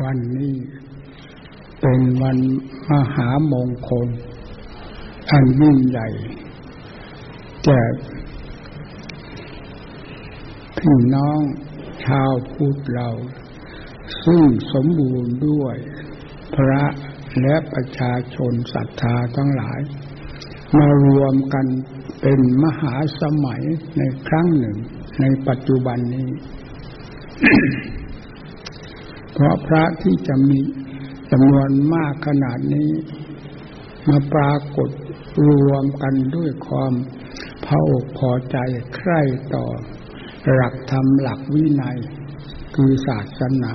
วันนี้เป็นวันมหามงคล อันยิ่งใหญ่แก่พี่น้องชาวพุทธเรา ซึ่งสมบูรณ์ด้วยพระและประชาชนศรัทธาทั้งหลาย มารวมกันเป็นมหาสมัยในครั้งหนึ่งในปัจจุบันนี้ เพราะพระที่จะมีจำนวนมากขนาดนี้ มาปรากฏรวมกันด้วยความพออกพอใจใคร่ต่อ หลักธรรมหลักวินัย คือศาสนา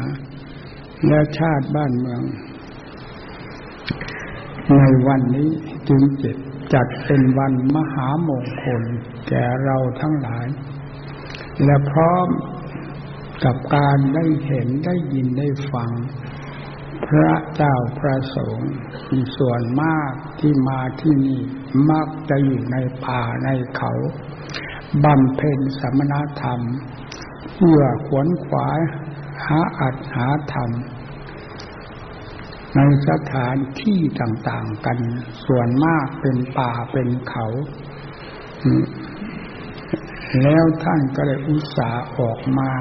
และชาติบ้านเมือง ในวันนี้จึงเจ็ดจัดเป็นวันมหามงคล แก่เราทั้งหลาย และพร้อม กับการได้เห็นได้ยินได้ฟัง พระเจ้าพระสงฆ์มีส่วนมากที่มาที่นี่มักจะอยู่ในป่าในเขาบำเพ็ญสมณธรรม เพื่อขวนขวายหาอัดหาธรรม ในสถานที่ต่างๆกัน ส่วนมากเป็นป่าเป็นเขา แล้วท่านก็เลยอุตส่าห์ออกมา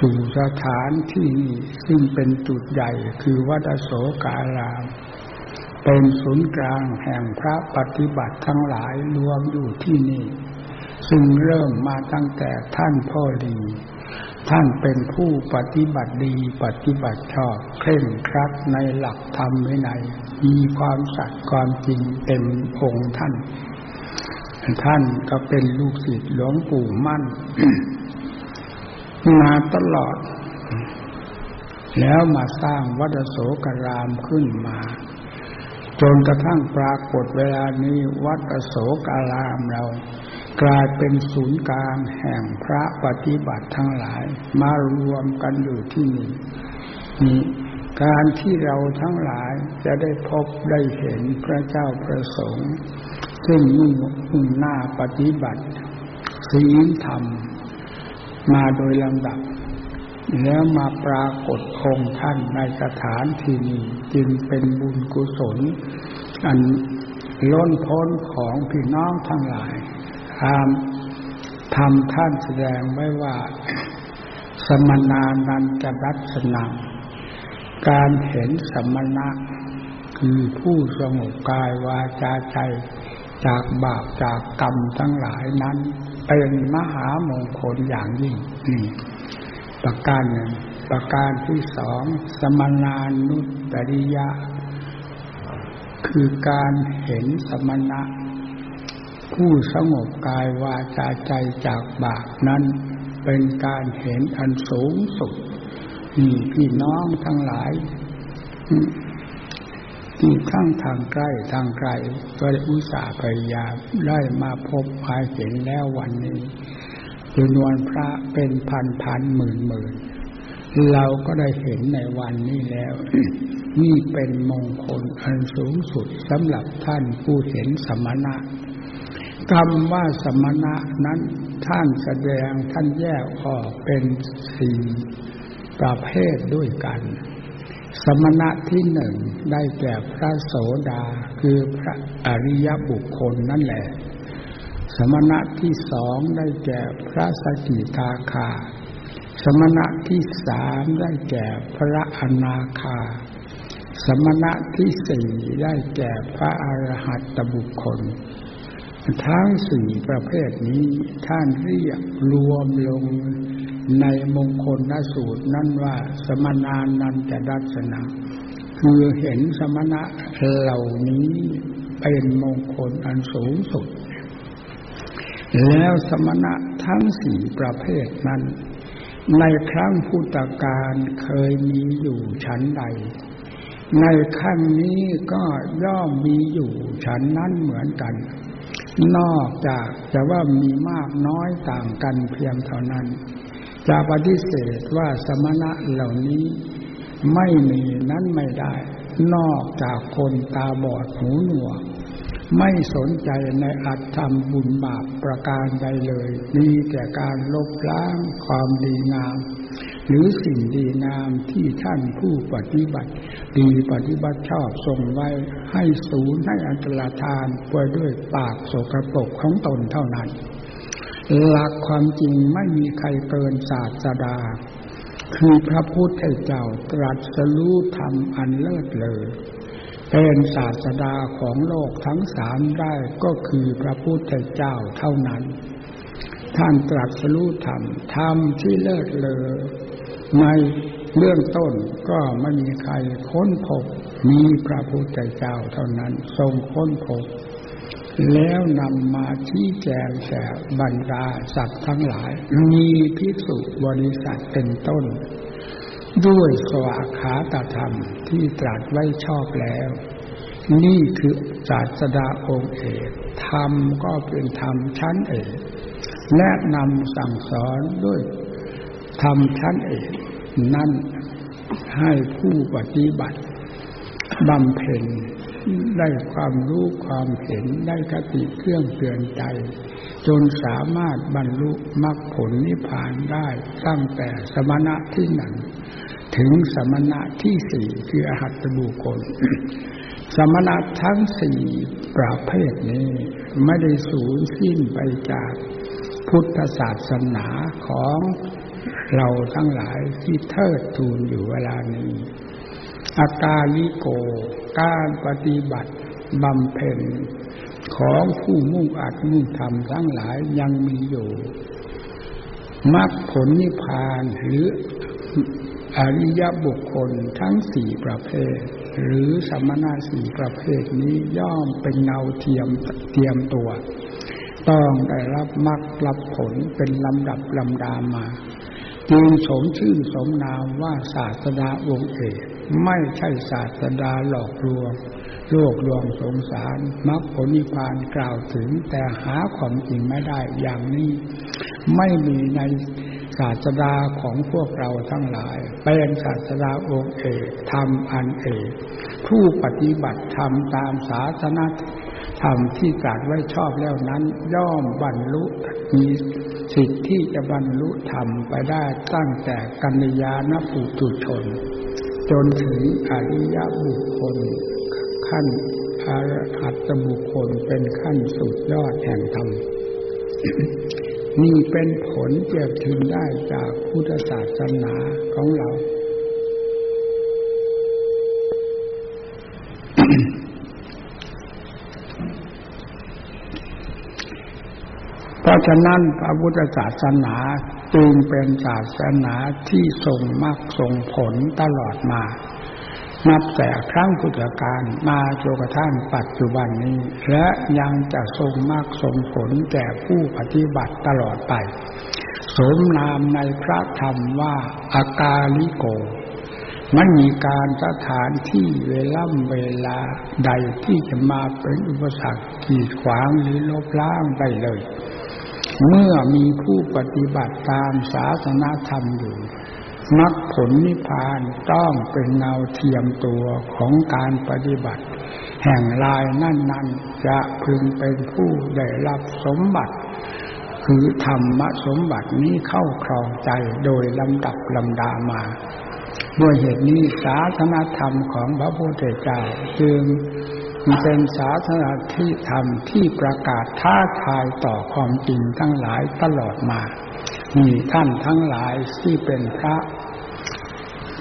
สู่สถานที่นี้ซึ่งเป็นจุดใหญ่คือวัดโสการาม เป็นศูนย์กลางแห่งพระปฏิบัติทั้งหลายรวมอยู่ที่นี่ ซึ่งเริ่มมาตั้งแต่ท่านพ่อดี ท่านเป็นผู้ปฏิบัติดีปฏิบัติชอบเคร่งครัดในหลักธรรมวินัยมีความสัตย์ความจริงเต็มองค์ท่าน ท่านก็เป็นลูกศิษย์หลวงปู่มั่น มาตลอด แล้วมาสร้างวัดโสกรามขึ้นมาจนกระทั่งปรากฏเวลานี้วัดโสการามเรา กลายเป็นศูนย์กลางแห่งพระปฏิบัติทั้งหลาย มารวมกันอยู่ที่นี่นี่การที่เราทั้งหลายจะได้พบได้เห็นพระเจ้าประสงค์ ซึ่งมุ่งหน้าปฏิบัติศีลธรรม มาโดยลำดับ แล้วมาปรากฏองค์ท่านในสถานที่นี้จึงเป็นบุญกุศล อันล้นพ้นของพี่น้องทั้งหลายทำทำท่านแสดงไว้ว่า สมนานันจะรัศนังการเห็นสมณะ คือผู้สงบกายวาจาใจจากบาปจากกรรมทั้งหลายนั้น เป็นมหามงคลอย่างยิ่งนี่ประการหนึ่งประการที่สองสมนานุตริยะ คือการเห็นสมณะ ผู้สงบกายวาจาใจจากบาปนั้น เป็นการเห็นอันสูงสุดนี่พี่น้องทั้งหลาย ที่ทั้งทางใกล้ทางไกลก็ได้อุตส่าห์พยายามได้มาพบมายเห็นแล้ววันนี้จำนวนพระเป็นพันพันหมื่นหมื่นเราก็ได้เห็นในวันนี้แล้วนี่เป็นมงคลอันสูงสุดสำหรับท่านผู้เห็นสมณะคำว่าสมณะนั้นท่านแสดงท่านแยกออกเป็นสี่ประเภทด้วยกัน สมณะที่หนึ่งได้แก่พระโสดาคือพระอริยบุคคลนั่นแหละ สมณะที่สองได้แก่พระสกิทาคา สมณะที่สามได้แก่พระอนาคา สมณะที่สี่ได้แก่พระอรหัตตบุคคล ทั้งสี่ประเภทนี้ท่านเรียกรวมลง ในมงคลนสูตรนั่นว่าสมนานันจะดัชนะคือเห็นสมณะเหล่านี้เป็นมงคลอันสูงสุด แล้วสมณะทั้งสี่ประเภทนั้น ในครั้งพุทธกาลเคยมีอยู่ชั้นใด ในขั้นนี้ก็ย่อมมีอยู่ชั้นนั้นเหมือนกัน นอกจากจะว่ามีมากน้อยต่างกันเพียงเท่านั้น จะปฏิเสธว่าสมณะเหล่านี้ไม่มีนั้นไม่ได้ นอกจากคนตาบอดหูหนวก ไม่สนใจในอัตธรรมบุญบาปประการใดเลย มีแต่การลบล้างความดีงาม หรือสิ่งดีงามที่ท่านผู้ปฏิบัติ ดีปฏิบัติชอบทรงไว้ให้ศูนย์ให้อันตรธานไปด้วยปากโสกรปรกของตนเท่านั้น หลักความจริงไม่มีใครเกินศาสดา คือพระพุทธเจ้าตรัสรู้ธรรมอันเลิศเลยเป็นศาสดาของโลกทั้งสามได้ก็คือพระพุทธเจ้าเท่านั้น ท่านตรัสรู้ธรรมธรรมที่เลิศเลอในเบื้องต้นก็ไม่มีใครค้นพบมีพระพุทธเจ้าเท่านั้นทรงค้นพบ แล้วนำมาชี้แจงแก่บรรดาสัตว์ทั้งหลาย มีพิสุบริษัทเป็นต้น ด้วยสวากขาตธรรมที่ตรัสไว้ชอบแล้ว นี่คือศาสดาองค์เอกธรรมก็เป็นธรรมชั้นเอกแนะนำสั่งสอนด้วยธรรมชั้นเอกนั่นให้ผู้ปฏิบัติบำเพ็ญ ได้ความรู้ความเห็นได้คติเครื่องเตือนใจ จนสามารถบรรลุมรรคผลนิพพานได้ตั้งแต่สมณะที่หนึ่งถึงสมณะที่สี่คืออหัตบุคคล สมณะทั้งสี่ประเภทนี้ ไม่ได้สูญสิ้นไปจากพุทธศาสนาของเราทั้งหลายที่เทิดทูนอยู่เวลานี้ อากาลิโก การปฏิบัติบำเพ็ญของผู้มุ่งอัดมุ่งทำทั้งหลายยังมีอยู่มรรคผลนิพพานหรืออริยบุคคลทั้งสี่ประเภท หรือสมณะสี่ประเภทนี้ย่อมเป็นเงาเทียมเทียมตัว ต้องได้รับมรรครับผลเป็นลำดับลำดามา จึงสมชื่อสมนามว่าศาสดาองค์เอก ไม่ใช่ศาสดาหลอกลวงโลกลวงสงสารมรรคผลนิพพานกล่าวถึง แต่หาความจริงไม่ได้อย่างนี้ ไม่มีในศาสดาของพวกเราทั้งหลาย เป็นศาสดาองค์เอกธรรมอันเอกผู้ปฏิบัติธรรมตามศาสนาธรรมที่กาดไว้ชอบแล้วนั้น ย่อมบรรลุมีสิทธิ์ที่จะบรรลุธรรมไปได้ตั้งแต่กัญญาณปุถุชน จนถึงอริยบุคคล ขั้นอรหัตบุคคลเป็นขั้นสุดยอดแห่งธรรมนี่เป็นผลเกิดขึ้นได้จากพุทธศาสนาของเรา เพราะฉะนั้นพระพุทธศาสนา จึงเป็นศาสนาที่ทรงมรรคทรงผลตลอดมา นับแต่ครั้งพุทธกาลมาจนกระทั่งปัจจุบันนี้ และยังจะทรงมากทรงผลแก่ผู้ปฏิบัติตลอดไป สมนามในพระธรรมว่าอากาลิโกมันมีการสถานที่เวล่ำเวลาใดที่จะมาเป็นอุปสรรคขีดขวางหรือลบล้างได้เลย เมื่อมีผู้ปฏิบัติตามศาสนาธรรมอยู่มรรคผลนิพพานต้องเป็นเงาเทียมตัวของการปฏิบัติ แห่งลายนั่นนั้นจะพึงเป็นผู้ได้รับสมบัติ คือธรรมสมบัตินี้เข้าครองใจโดยลำดับลำดามาด้วยเหตุนี้ศาสนาธรรมของพระพุทธเจ้าจึง เป็นศาสนาที่ธรรมที่ประกาศท้าทายต่อความจริงทั้งหลายตลอดมามีท่านทั้งหลายที่เป็นพระ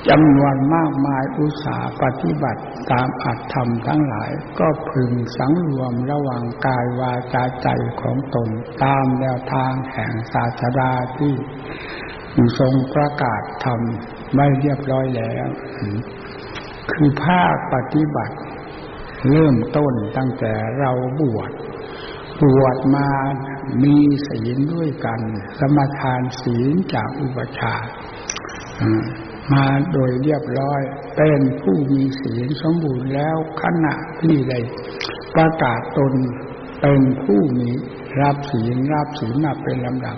จำนวนมากมายอุตสาหปฏิบัติตามอัตธรรมทั้งหลายก็พึงสังรวมระหว่างกายวาจาใจของตนตามแนวทางแห่งศาสดาที่ทรงประกาศธรรมไม่เรียบร้อยแล้ว คือภาคปฏิบัติ เริ่มต้นตั้งแต่เราบวชบวชมามีศีลด้วยกัน สมทานศีลจากอุปชามาโดยเรียบร้อย เป็นผู้มีศีลสมบูรณ์แล้วขณะที่ได้ประกาศตนเป็นผู้มีรับศีลรับศีลมาเป็นลำดับ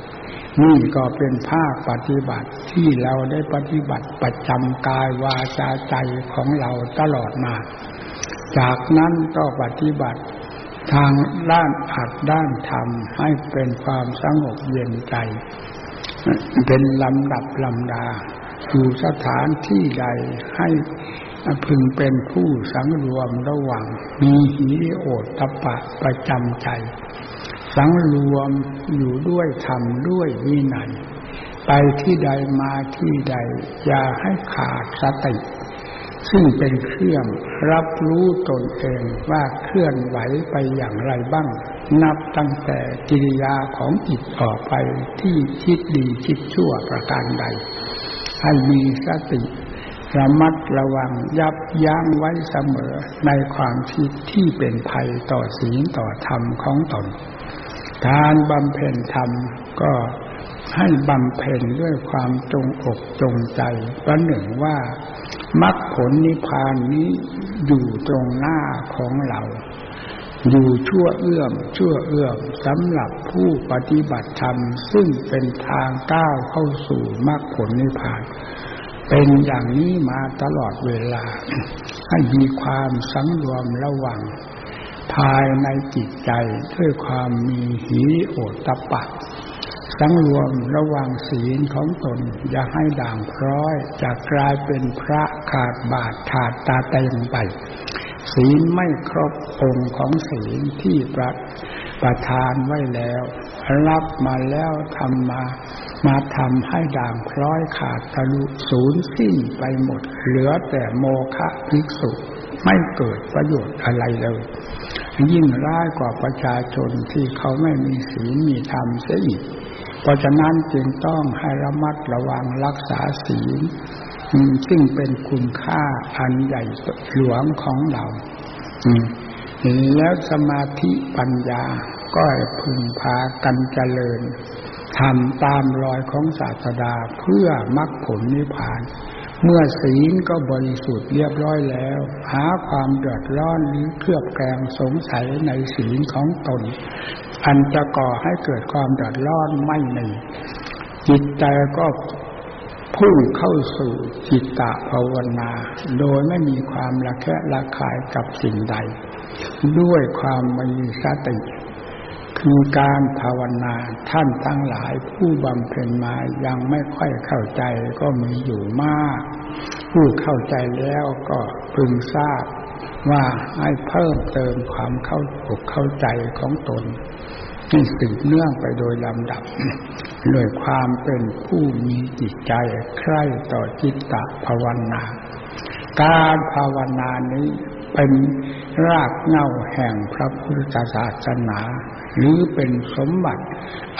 นี่ก็เป็นภาคปฏิบัติที่เราได้ปฏิบัติประจำกายวาจาใจของเราตลอดมา จากนั้นก็ปฏิบัติทางด้านอัดด้านธรรมให้เป็นความสงบเย็นใจ เป็นลำดับลำดา อยู่สถานที่ใดให้พึงเป็นผู้สังรวมระหว่างมีหีโอตตปะประจำใจ สังรวมอยู่ด้วยธรรมด้วยวินัยไปที่ใดมาที่ใด อย่าให้ขาดสติ ซึ่งเป็นเครื่องรับรู้ตนเองว่าเคลื่อนไหวไปอย่างไรบ้าง นับตั้งแต่กิริยาของจิตออกไปที่คิดดีคิดชั่วประการใด ให้มีสติระมัดระวังยับยั้งไว้เสมอในความคิดที่เป็นภัยต่อศีลต่อธรรมของตน การบำเพ็ญธรรมก็ให้บำเพ็ญด้วยความจงอกจงใจประหนึ่งว่า มรรคผลนิพพานนี้อยู่ตรงหน้าของเรา อยู่ชั่วเอื้อมชั่วเอื้อมสำหรับผู้ปฏิบัติธรรม ซึ่งเป็นทางก้าวเข้าสู่มรรคผลนิพพาน เป็นอย่างนี้มาตลอดเวลา ให้มีความสังรวมระวัง ภายในจิตใจด้วยความมีหีโอตปะ สังรวมระวังศีลของตน อย่าให้ด่างพร้อยจะกลายเป็นพระขาดบาทขาดตาเต็มไป ศีลไม่ครบองค์ของศีลที่ประประทานไว้แล้ว รับมาแล้วทำมา มาทำให้ด่างพร้อยขาดทะลุศูนย์สิ้นไปหมด เหลือแต่โมฆะภิกษุไม่เกิดประโยชน์อะไรเลย ยิ่งร้ายกว่าประชาชนที่เขาไม่มีศีลมีธรรมเสียอีก เพราะฉะนั้นจึงต้องให้ระมัดระวังรักษาศีลซึ่งเป็นคุณค่าอันใหญ่หลวงของเราแล้วสมาธิปัญญาก็พึงพากันเจริญทำตามรอยของศาสดาเพื่อมรรคผลนิพพาน เมื่อศีลก็บริสุทธิ์เรียบร้อยแล้ว หาความเดือดร้อนหรือเครือบแคลงสงสัยในศีลของตน อันจะก่อให้เกิดความเดือดร้อนไม่มีจิตใจก็พุ่งเข้าสู่จิตตะภาวนา โดยไม่มีความระแคะระคายกับสิ่งใด ด้วยความมีสติคือการภาวนาท่านทั้งหลายผู้บำเพ็ญมายังไม่ค่อยเข้าใจก็มีอยู่มาก ผู้เข้าใจแล้วก็พึงทราบ ว่าให้เพิ่มเติมความเข้าอกเข้าใจของตนที่สืบเนื่องไปโดยลำดับด้วยความเป็นผู้มีจิตใจใคร่ต่อจิตตภาวนา การภาวนานี้เป็นรากเหง้าแห่งพระพุทธศาสนา หรือเป็นสมบัติ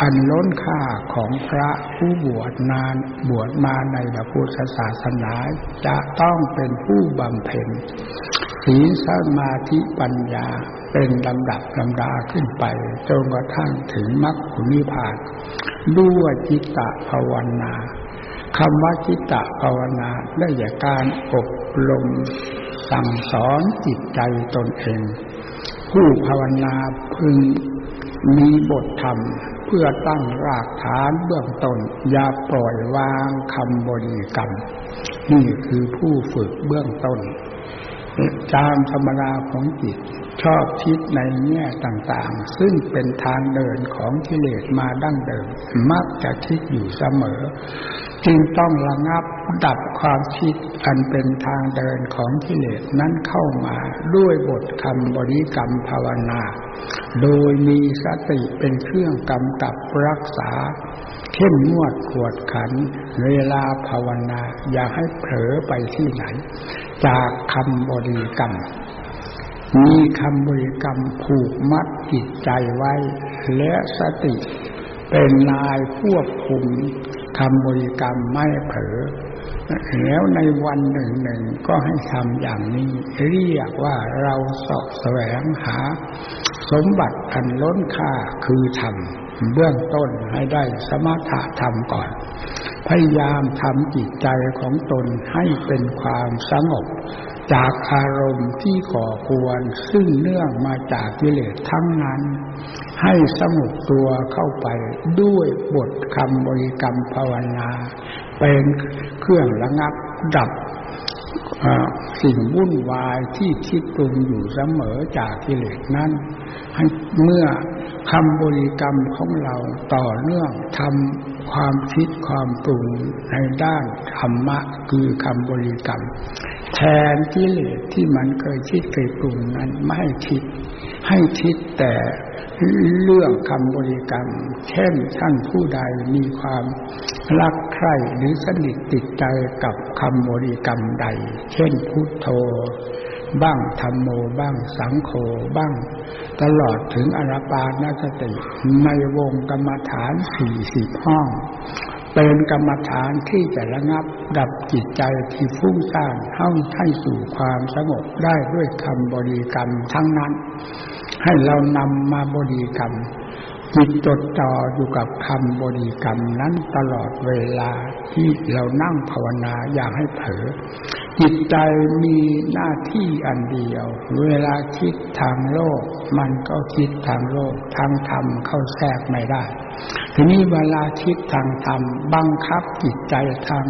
อันล้นค่าของพระผู้บวชนานบวชมาในพระพุทธศาสนาจะต้องเป็นผู้บำเพ็ญ ศีลสมาธิปัญญาเป็นลำดับลำดาขึ้นไปจนกระทั่งถึงมรรคผลนิพพานด้วยจิตตภาวนาคำว่าจิตตภาวนาได้แก่การอบรมสั่งสอนจิตใจตนเอง ผู้ภาวนาพึงมีบทธรรมเพื่อตั้งรากฐานเบื้องต้นอย่าปล่อยวางคำบริกรรม นี่คือผู้ฝึกเบื้องต้น ตามธรรมดาของจิต ชอบคิดในแง่ต่างๆ ซึ่งเป็นทางเดินของกิเลสมาดั้งเดิม มักจะคิดอยู่เสมอ จึงต้องระงับดับความคิดอันเป็นทางเดินของกิเลสนั้นเข้ามาด้วยบทคำบริกรรมภาวนา โดยมีสติเป็นเครื่องกำกับรักษา เข้มงวดขวดขัน เวลาภาวนา อย่าให้เผลอไปที่ไหน จากคำบริกรรม มีคำบริกรรมผูกมัดจิตใจไว้ และสติเป็นนายควบคุมคำบริกรรมไม่เผลอแล้วในวันหนึ่งหนึ่งก็ให้ทำอย่างนี้ เรียกว่าเราสอบแสวงหา สมบัติอันล้นค่าคือธรรมเบื้องต้นให้ได้สมถะธรรมก่อน พยายามทำจิตใจของตนให้เป็นความสงบ จากอารมณ์ที่ก่อกวน ซึ่งเนื่องมาจากกิเลสทั้งนั้น ให้สงบตัวเข้าไปด้วยบทคำบริกรรมภาวนา เป็นเครื่องระงับดับสิ่งวุ่นวายที่คิดปรุงอยู่เสมอจากกิเลสนั้นให้เมื่อคำบริกรรมของเราต่อเนื่องทำ ความคิดความปรุงในด้านธรรมะคือคำบริกรรม แทนกิเลสที่มันเคยคิดเคยปรุงนั้นไม่ให้คิด ให้คิดแต่เรื่องคำบริกรรม เช่นท่านผู้ใดมีความรักใคร่หรือสนิทติดใจกับคำบริกรรมใด เช่นพุทโธ บ้างธรรมโมบ้างสังโฆบ้าง ตลอดถึงอรปานสติในวงกรรมฐานสี่สิบห้อง เป็นกรรมฐานที่จะระงับดับจิตใจที่ฟุ้งซ่านเข้าให้สู่ความสงบได้ด้วยคำบริกรรมทั้งนั้น ให้เรานำมาบริกรรมจิตจดจ่ออยู่กับคำบริกรรมนั้นตลอดเวลาที่เรานั่งภาวนาอย่าให้เผลอ จิตใจมีหน้าที่อันเดียว เวลาคิดทางโลก มันก็คิดทางโลก ทางธรรมเข้าแทรกไม่ได้ ทีนี้เวลาคิดทางธรรมบังคับจิตใจทาง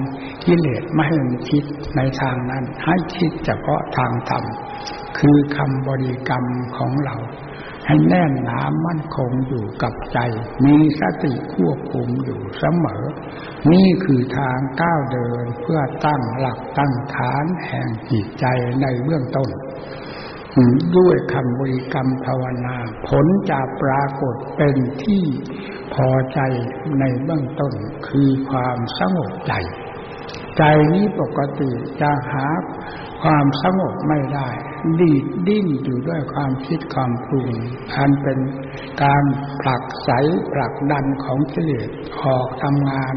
กิเลสไม่ให้มันคิดในทางนั้น ให้คิดเฉพาะทางธรรมคือคำบริกรรมของเรา ให้แน่นหนามั่นคงอยู่กับใจ มีสติควบคุมอยู่เสมอ นี่คือทางก้าวเดินเพื่อตั้งหลักตั้งฐานแห่งจิตใจในเบื้องต้น ด้วยคำบริกรรมภาวนา ผลจะปรากฏเป็นที่พอใจในเบื้องต้นคือความสงบใจ ใจนี้ปกติจะหา ความสงบไม่ได้ ดีดดิ้นอยู่ด้วยความคิดความปรุงอันเป็นการผลักไสผลักดันของกิเลสออกทำงาน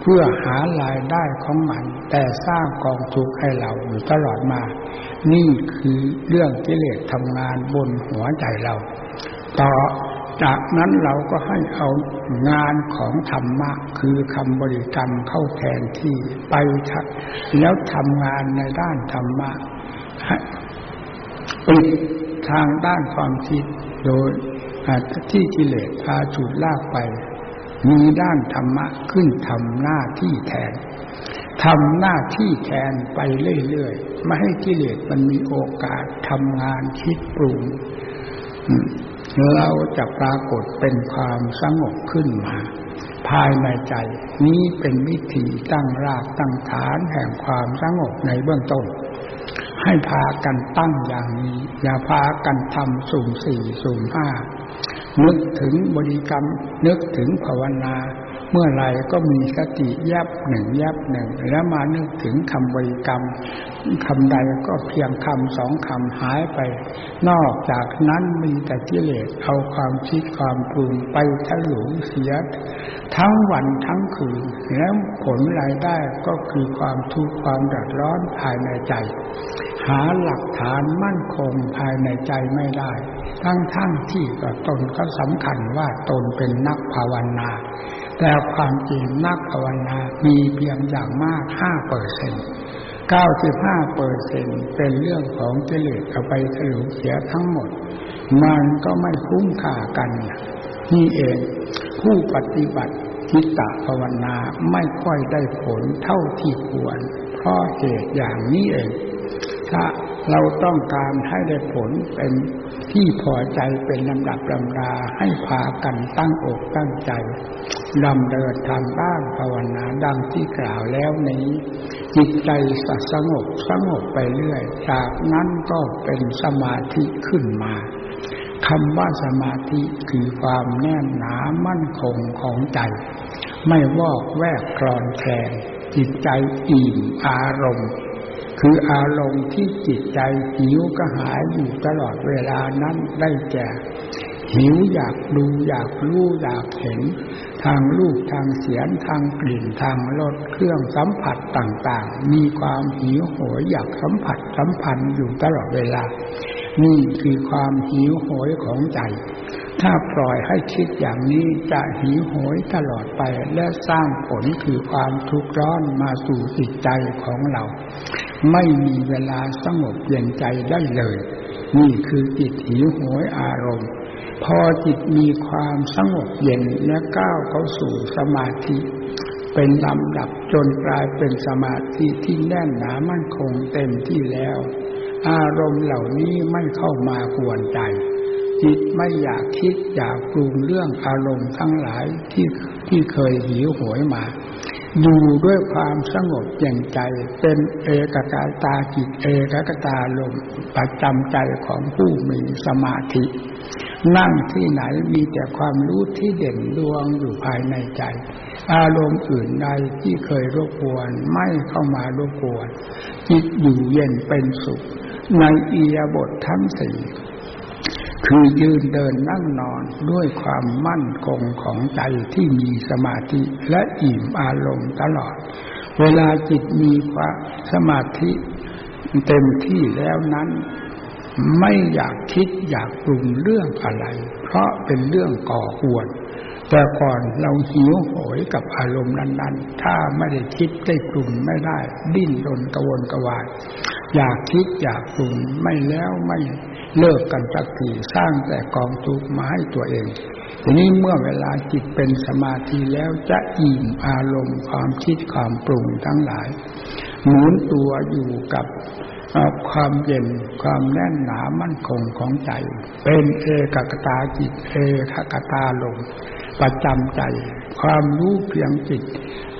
เพื่อหารายได้ของมัน แต่สร้างกองทุกข์ให้เราอยู่ตลอดมา นี่คือเรื่องกิเลสทำงานบนหัวใจเรา ต่อ จากนั้นเราก็ให้เอางานของธรรมะคือคำบริกรรมเข้าแทนที่ไปแล้วทำงานในด้านธรรมะปิดทางด้านความคิดโดยที่กิเลสพาฉุดลากไป มีด้านธรรมะขึ้นทำหน้าที่แทนทำหน้าที่แทนไปเรื่อยๆ ไม่ให้กิเลสมันมีโอกาสทำงานคิดปรุง เราจะปรากฏเป็นความสงบขึ้นมา ภายในใจ นี้เป็นวิธีตั้งรากตั้งฐานแห่งความสงบในเบื้องต้น ให้พากันตั้งอย่างนี้ อย่าพากันทำสุ่มสี่สุ่มห้านึกถึงบริกรรม นึกถึงภาวนา เมื่อไรก็มีสติยับหนึ่งยับหนึ่ง แล้วมานึกถึงคำบริกรรมคำใดก็เพียงคำสองคำหายไป นอกจากนั้นมีแต่กิเลสเอาความคิดความปรุงไปทะลุเสีย ทั้งวันทั้งคืน แล้วผลรายได้ก็คือความทุกข์ความเดือดร้อนภายในใจ หาหลักฐานมั่นคงภายในใจไม่ได้ ทั้งทั้งที่ตนก็สำคัญว่าตนเป็นนักภาวนา แต่ความจริงนักภาวนามีเพียงอย่างมากห้าเปอร์เซ็นต์เก้าสิบห้าเปอร์เซ็นต์เป็นเรื่องของเจริญเอาไปถลุเสียทั้งหมด มันก็ไม่คุ้มค่ากัน นี่เองผู้ปฏิบัติจิตตภาวนาไม่ค่อยได้ผลเท่าที่ควร เพราะเหตุอย่างนี้เองถ้า เราต้องการให้ได้ผลเป็นที่พอใจเป็นลำดับลำดาให้พากันตั้งอกตั้งใจดำเดินทางบ้านภาวนาดังที่กล่าวแล้วนี้ จิตใจสงบสงบไปเรื่อย จากนั้นก็เป็นสมาธิขึ้นมาคำว่าสมาธิคือความแน่นหนามั่นคงของใจ ไม่วอกแวกคลอนแคลนจิตใจอิ่มอารมณ์ คืออารมณ์ที่จิตใจหิวกระหายอยู่ตลอดเวลานั้นได้แก่หิวอยากดูอยากรู้อยากเห็น ทางรูปทางเสียงทางกลิ่นทางรสเครื่องสัมผัสต่างๆ มีความหิวโหยอยากสัมผัสสัมพันธ์อยู่ตลอดเวลา นี่คือความหิวโหยของใจ ถ้าปล่อยให้คิดอย่างนี้จะหิวโหยตลอดไปและสร้างผลคือความทุกข์ร้อนมาสู่จิตใจของเรา ไม่มีเวลาสงบเย็นใจได้เลย นี่คือจิตหิวโหยอารมณ์ พอจิตมีความสงบเย็นและก้าวเข้าสู่สมาธิ เป็นลำดับจนกลายเป็นสมาธิที่แน่นหนามั่นคงเต็มที่แล้ว อารมณ์เหล่านี้ไม่เข้ามากวนใจ จิตไม่อยากคิดอยากปรุงเรื่องอารมณ์ทั้งหลายที่ที่เคยหิวโหยมา อยู่ด้วยความสงบเย็นใจ เป็นเอกกาตาจิตเอกกตาลมประจำใจของผู้มีสมาธิ นั่งที่ไหนมีแต่ความรู้ที่เด่นดวงอยู่ภายในใจ อารมณ์อื่นใดที่เคยรบกวนไม่เข้ามารบกวน จิตอยู่เย็นเป็นสุข ในอียบททั้งสี่ คือยืนเดินนั่งนอนด้วยความมั่นคงของใจที่มีสมาธิและอิ่มอารมณ์ตลอด เวลาจิตมีความสมาธิเต็มที่แล้วนั้น ไม่อยากคิดอยากปรุงเรื่องอะไร เพราะเป็นเรื่องก่อหวนแต่ก่อนเราหิวโหยกับอารมณ์นั้น ๆ ถ้าไม่ได้คิดได้ปรุงไม่ได้ ดิ้นรนกระวนกระวาย อยากคิดอยากปรุงไม่แล้วไม่ เลิกกันสักทีสร้างแต่กองทุกข์มาให้ตัวเอง ทีนี้เมื่อเวลาจิตเป็นสมาธิแล้วจะอิ่มอารมณ์ความคิดความปรุงทั้งหลาย หมุนตัวอยู่กับความเย็นความแน่นหนามั่นคงของใจ เป็นเอกกตาจิตเอกกตาลมประจำใจ ความรู้เพียงจิต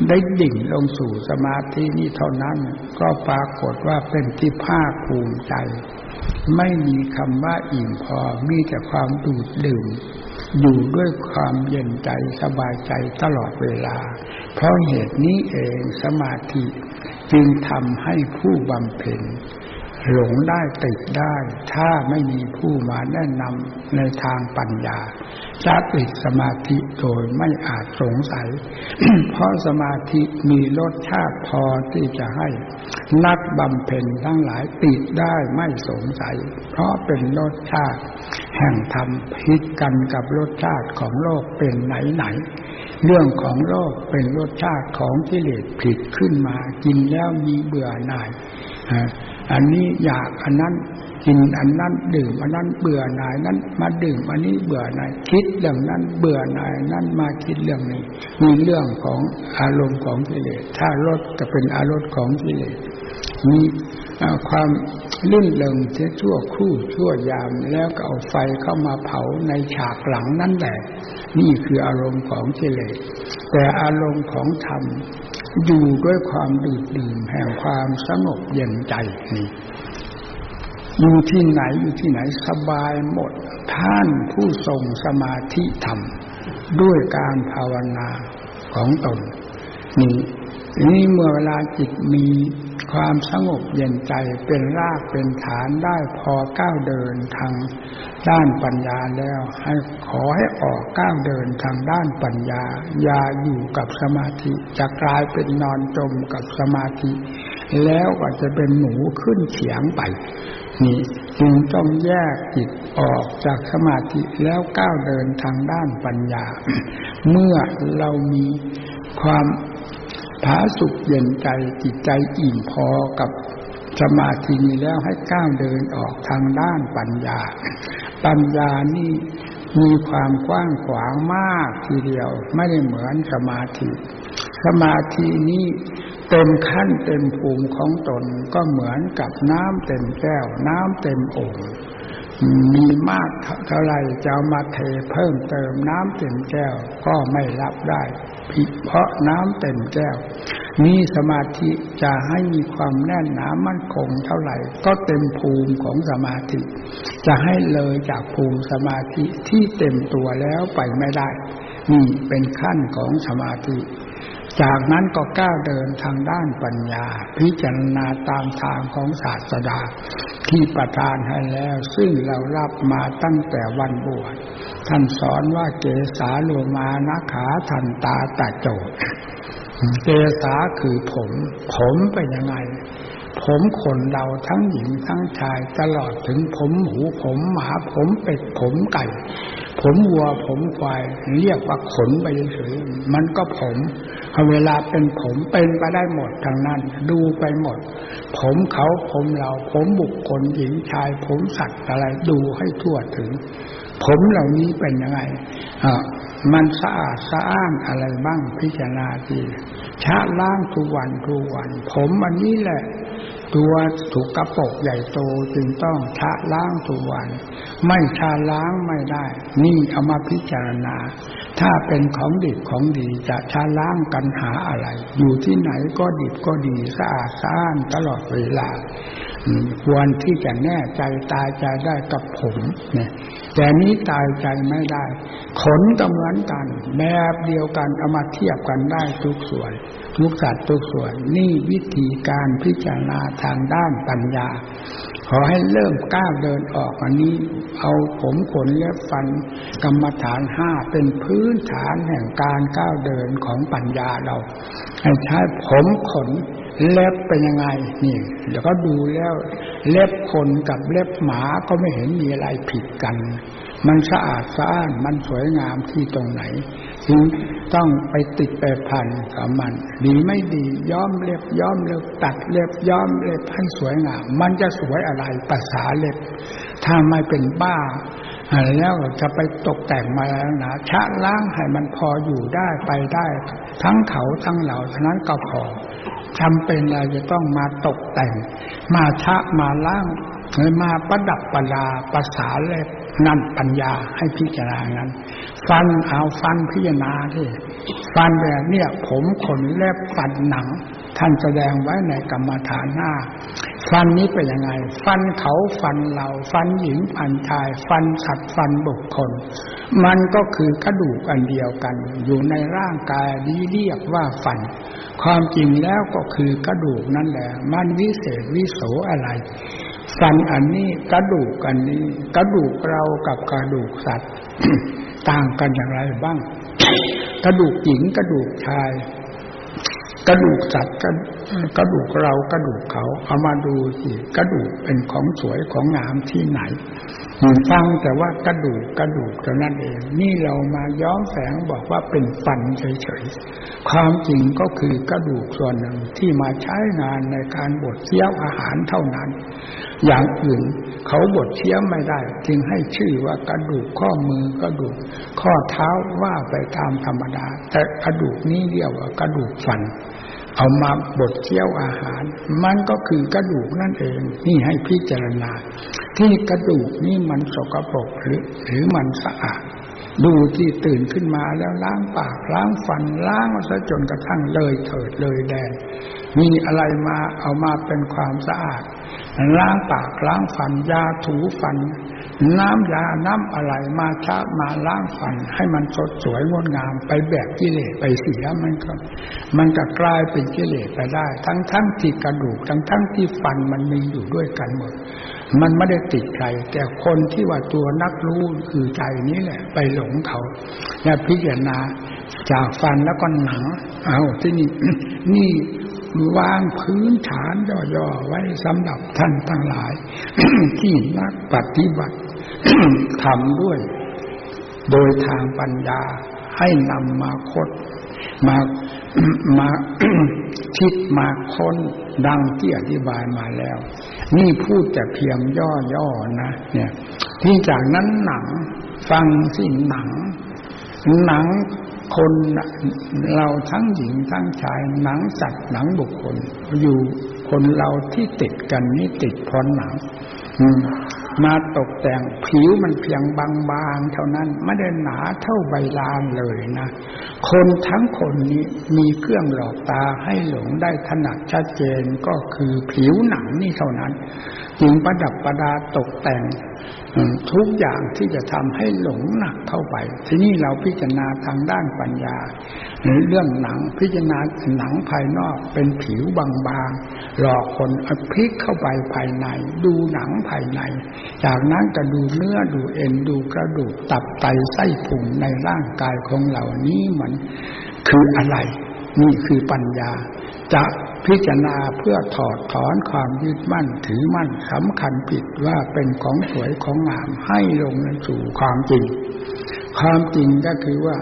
ได้ดิ่งลงสู่สมาธินี้เท่านั้น ก็ปรากฏว่าเป็นที่ภาคภูมิใจ ไม่มีคำว่าอิ่มพอมีแต่ความดูดดื่ม อยู่ด้วยความเย็นใจสบายใจตลอดเวลา เพราะเหตุนี้เองสมาธิจึงทำให้ผู้บำเพ็ญหลงได้ติดได้ ถ้าไม่มีผู้มาแนะนำในทางปัญญา จะติดสมาธิโดยไม่อาจสงสัย เพราะสมาธิมีรสชาติพอที่จะให้ นักบำเพ็ญทั้งหลายติดได้ไม่สงสัย เพราะเป็นรสชาติ แห่งธรรมพิดกันกับรสชาติของโลกเป็นไหนไหนเรื่องของโลกเป็นรสชาติของกิเลสผิดขึ้นมา กินแล้วมีเบื่อหน่ายอันนี้อยากอันนั้น กินอันนั้นดื่มอันนั้นเบื่อหน่ายนั้นมาดื่มอันนี้เบื่อหน่ายคิดเรื่องนั้นเบื่อหน่ายนั้นมาคิดเรื่องนี้มีเรื่องของอารมณ์ของกิเลสถ้ารถจะเป็นอารมณ์ของกิเลสมีความลื่นเลงเชั่วครู่ชั่วยาม แล้วก็เอาไฟเข้ามาเผาในฉากหลังนั่นแหละนี่คืออารมณ์ของกิเลสแต่อารมณ์ของธรรมอยู่ด้วยความดื่มดื่มแห่งความสงบเย็นใจนี่ อยู่ที่ไหนอยู่ที่ไหนสบายหมด ท่านผู้ทรงสมาธิธรรม ด้วยการภาวนาของตน นี่นี่เมื่อเวลาจิตมีความสงบเย็นใจเป็นรากเป็นฐานได้พอก้าวเดินทางด้านปัญญาแล้ว ให้ขอให้ออกก้าวเดินทางด้านปัญญา อย่าอยู่กับสมาธิจะกลายเป็นนอนจมกับสมาธิ แล้วก็จะเป็นหนูขึ้นเฉียงไป นี่จึงต้องแยกจิตออกจากสมาธิแล้วก้าวเดินทางด้านปัญญา เมื่อเรามีความผาสุขเย็นใจจิตใจอิ่มพอกับสมาธินี้แล้วให้ก้าวเดินออกทางด้านปัญญา ปัญญานี่มีความกว้างขวางมากทีเดียวไม่ได้เหมือนสมาธิ สมาธินี้ เต็มขั้นเต็มภูมิของตนก็เหมือนกับน้ำเต็มแก้ว น้ำเต็มโอ่งมีมากเท่าไรจะมาเทเพิ่มเติมน้ำเต็มแก้วก็ไม่รับได้เพราะน้ำเต็มแก้วนี่สมาธิจะให้มีความแน่นหนามั่นคงเท่าไหร่ ก็เต็มภูมิของสมาธิ จะให้เลยจากภูมิสมาธิที่เต็มตัวแล้วไปไม่ได้นี่เป็นขั้นของสมาธิ จากนั้นก็ก้าวเดินทางด้านปัญญา พิจารณาตามทางของศาสดา ที่ประทานให้แล้ว ซึ่งเรารับมาตั้งแต่วันบวชท่านสอนว่าเกสาโลมานาขาทันตาตาโจดเกสาคือผม ผมเป็นยังไง ผมคนเราทั้งหญิงทั้งชายตลอดถึงผมหมูผมหมาผมเป็ดผมไก่ ผมวัวผมควาย เรียกว่าขนไปเฉยมันก็ผม เวลาเป็นผมเป็นไปได้หมดทางนั้น ดูไปหมด ผมเขาผมเราผมบุคคลหญิงชาย ผมสัตว์อะไรดูให้ทั่วถึง ผมเหล่านี้เป็นยังไงมันสะอาดสะอ้านอะไรบ้างพิจารณาทีชะล้างทุกวันทุกวัน ผมอันนี้แหละ ตัวถูกกระปกใหญ่โตจึงต้องชะล้างทุกวัน ไม่ชาล้างไม่ได้ นี่เอามาพิจารณา ถ้าเป็นของดิบของดีจะชาล้างกันหาอะไร อยู่ที่ไหนก็ดิบก็ดีสะอาดสะอ้านตลอดเวลาควรที่จะแน่ใจตายใจได้กับผมเนี่ยแต่นี้ตายใจไม่ได้ ขนก็เหมือนกัน แบบเดียวกันเอามาเทียบกันได้ทุกส่วนทุกสัตว์ทุกส่วน นี่วิธีการพิจารณาทางด้านปัญญา ขอให้เริ่มก้าวเดินออกอันนี้ เอาผมขนเล็บฟันกรรมฐานห้าเป็นพื้นฐานแห่งการก้าวเดินของปัญญาเรา ให้ใช้ผมขนเล็บเป็นยังไงนี่ เดี๋ยวก็ดูแล้วเล็บคนกับเล็บหมาก็ไม่เห็นมีอะไรผิดกัน มันสะอาดสะอ้านมันสวยงามที่ตรงไหน จึงต้องไปติดไปพันกับมัน ดีไม่ดีย้อมเล็บย้อมเล็บตัดเล็บย้อมเล็บให้สวยงาม มันจะสวยอะไรภาษาเล็บ ถ้าไม่เป็นบ้าแล้วจะไปตกแต่งมาแล้วนะชะล้างให้มันพออยู่ได้ไปได้ ทั้งเขาทั้งเหล่าฉะนั้นก็พอจำเป็นอะไรจะต้องมาตกแต่ง มาชะมาล้างหรือมาประดับประดาภาษาเล็บ นั่นปัญญาให้พิจารณางั้น ฟันเอาฟันพิจารณาที่ฟันแบบเนี่ย ผมขนเล็บฟันหนัง ท่านแสดงไว้ในกรรมฐานหน้า ฟันนี้เป็นยังไง ฟันเขาฟันเราฟันหญิงฟันชาย ฟันสัตว์ฟันบุคคล มันก็คือกระดูกอันเดียวกัน อยู่ในร่างกายนี้เรียกว่าฟัน ความจริงแล้วก็คือกระดูกนั่นแหละ มันวิเศษวิโสอะไร ฟันอันนี้กระดูกอันนี้ กระดูกเรากับกระดูกสัตว์ ต่างกันอย่างไรบ้าง กระดูกหญิงกระดูกชาย กระดูกสัตว์กระกระดูกเรากระดูกเขาเอามาดูสิกระดูกเป็นของสวยของงามที่ไหน ฟังแต่ว่ากระดูกกระดูกเท่านั้นเอง นี่เรามาย้อมแฝงบอกว่าเป็นฟันเฉยๆ ความจริงก็คือกระดูกส่วนหนึ่งที่มาใช้งานในการบดเคี้ยวอาหารเท่านั้น อย่างอื่นเขาบดเคี้ยวไม่ได้ จึงให้ชื่อว่ากระดูกข้อมือกระดูก ข้อเท้าว่าไปตามธรรมดา แต่กระดูกนี้เรียกว่ากระดูกฟัน เอามาบดเคี้ยวอาหาร มันก็คือกระดูกนั่นเอง นี่ให้พิจารณา ที่กระดูกนี่มันสกปรกหรือ หรือมันสะอาด ดูที่ตื่นขึ้นมาแล้วล้างปากล้างฟันล้างมาซะจนกระทั่งเลยเถิดเลยแดน มีอะไรมาเอามาเป็นความสะอาดล้างปากล้างฟันยาถูฟัน น้ำยาน้ำอะไรมาชะมาล้างฟัน ให้มันสดสวยงดงามไปแบบกิเลสไปเสียมันก็ มันก็กลายเป็นกิเลสไปได้ ทั้งทั้งที่กระดูก ทั้งทั้งที่ฟันมันมีอยู่ด้วยกันหมด มันไม่ได้ติดใคร แต่คนที่ว่าตัวนักรู้คือใจนี้แหละ ไปหลงเขา และพิจารณาจากฟันแล้วก็หนัง เอาที่นี่นี่วางพื้นฐานย่อๆไว้สำหรับท่านทั้งหลาย ที่นักปฏิบัติ ทำด้วย โดยทางปัญญาให้นำมาคดมามาคิดมาค้นดังที่อธิบายมาแล้ว นี่พูดแต่เพียงย่อๆนะ เนี่ย ที่จากนั้นหนัง ฟังสิหนัง หนังคนเราทั้งหญิงทั้งชาย หนังสัตว์หนังบุคคล อยู่คนเราที่ติดกันนี่ติดพรหนัง มาตกแต่งผิวมันเพียงบางๆเท่านั้นไม่ได้หนาเท่าใบลานเลยนะ คนทั้งคนนี้มีเครื่องหลอกตาให้หลงได้ถนัดชัดเจนก็คือผิวหนังนี่เท่านั้นจึงประดับประดาตกแต่งทุกอย่างที่จะทำให้หลงหนักเข้าไป ทีนี้เราพิจารณาทางด้านปัญญาหรือเรื่องหนังพิจารณาหนังภายนอกเป็นผิวบางๆหลอกคนอพลิกเข้าไปภายใน ดูหนังภายในจากนั้นก็ดูเนื้อดูเอ็นดูกระดูกตับไตไส้พุงในร่างกายของเหล่านี้มันคืออะไร นี่คือปัญญา จะพิจารณาเพื่อถอดถอนความยึดมั่นถือมั่นสำคัญผิดว่าเป็นของสวยของงามให้ลงสู่ความจริง ความจริงก็คือว่า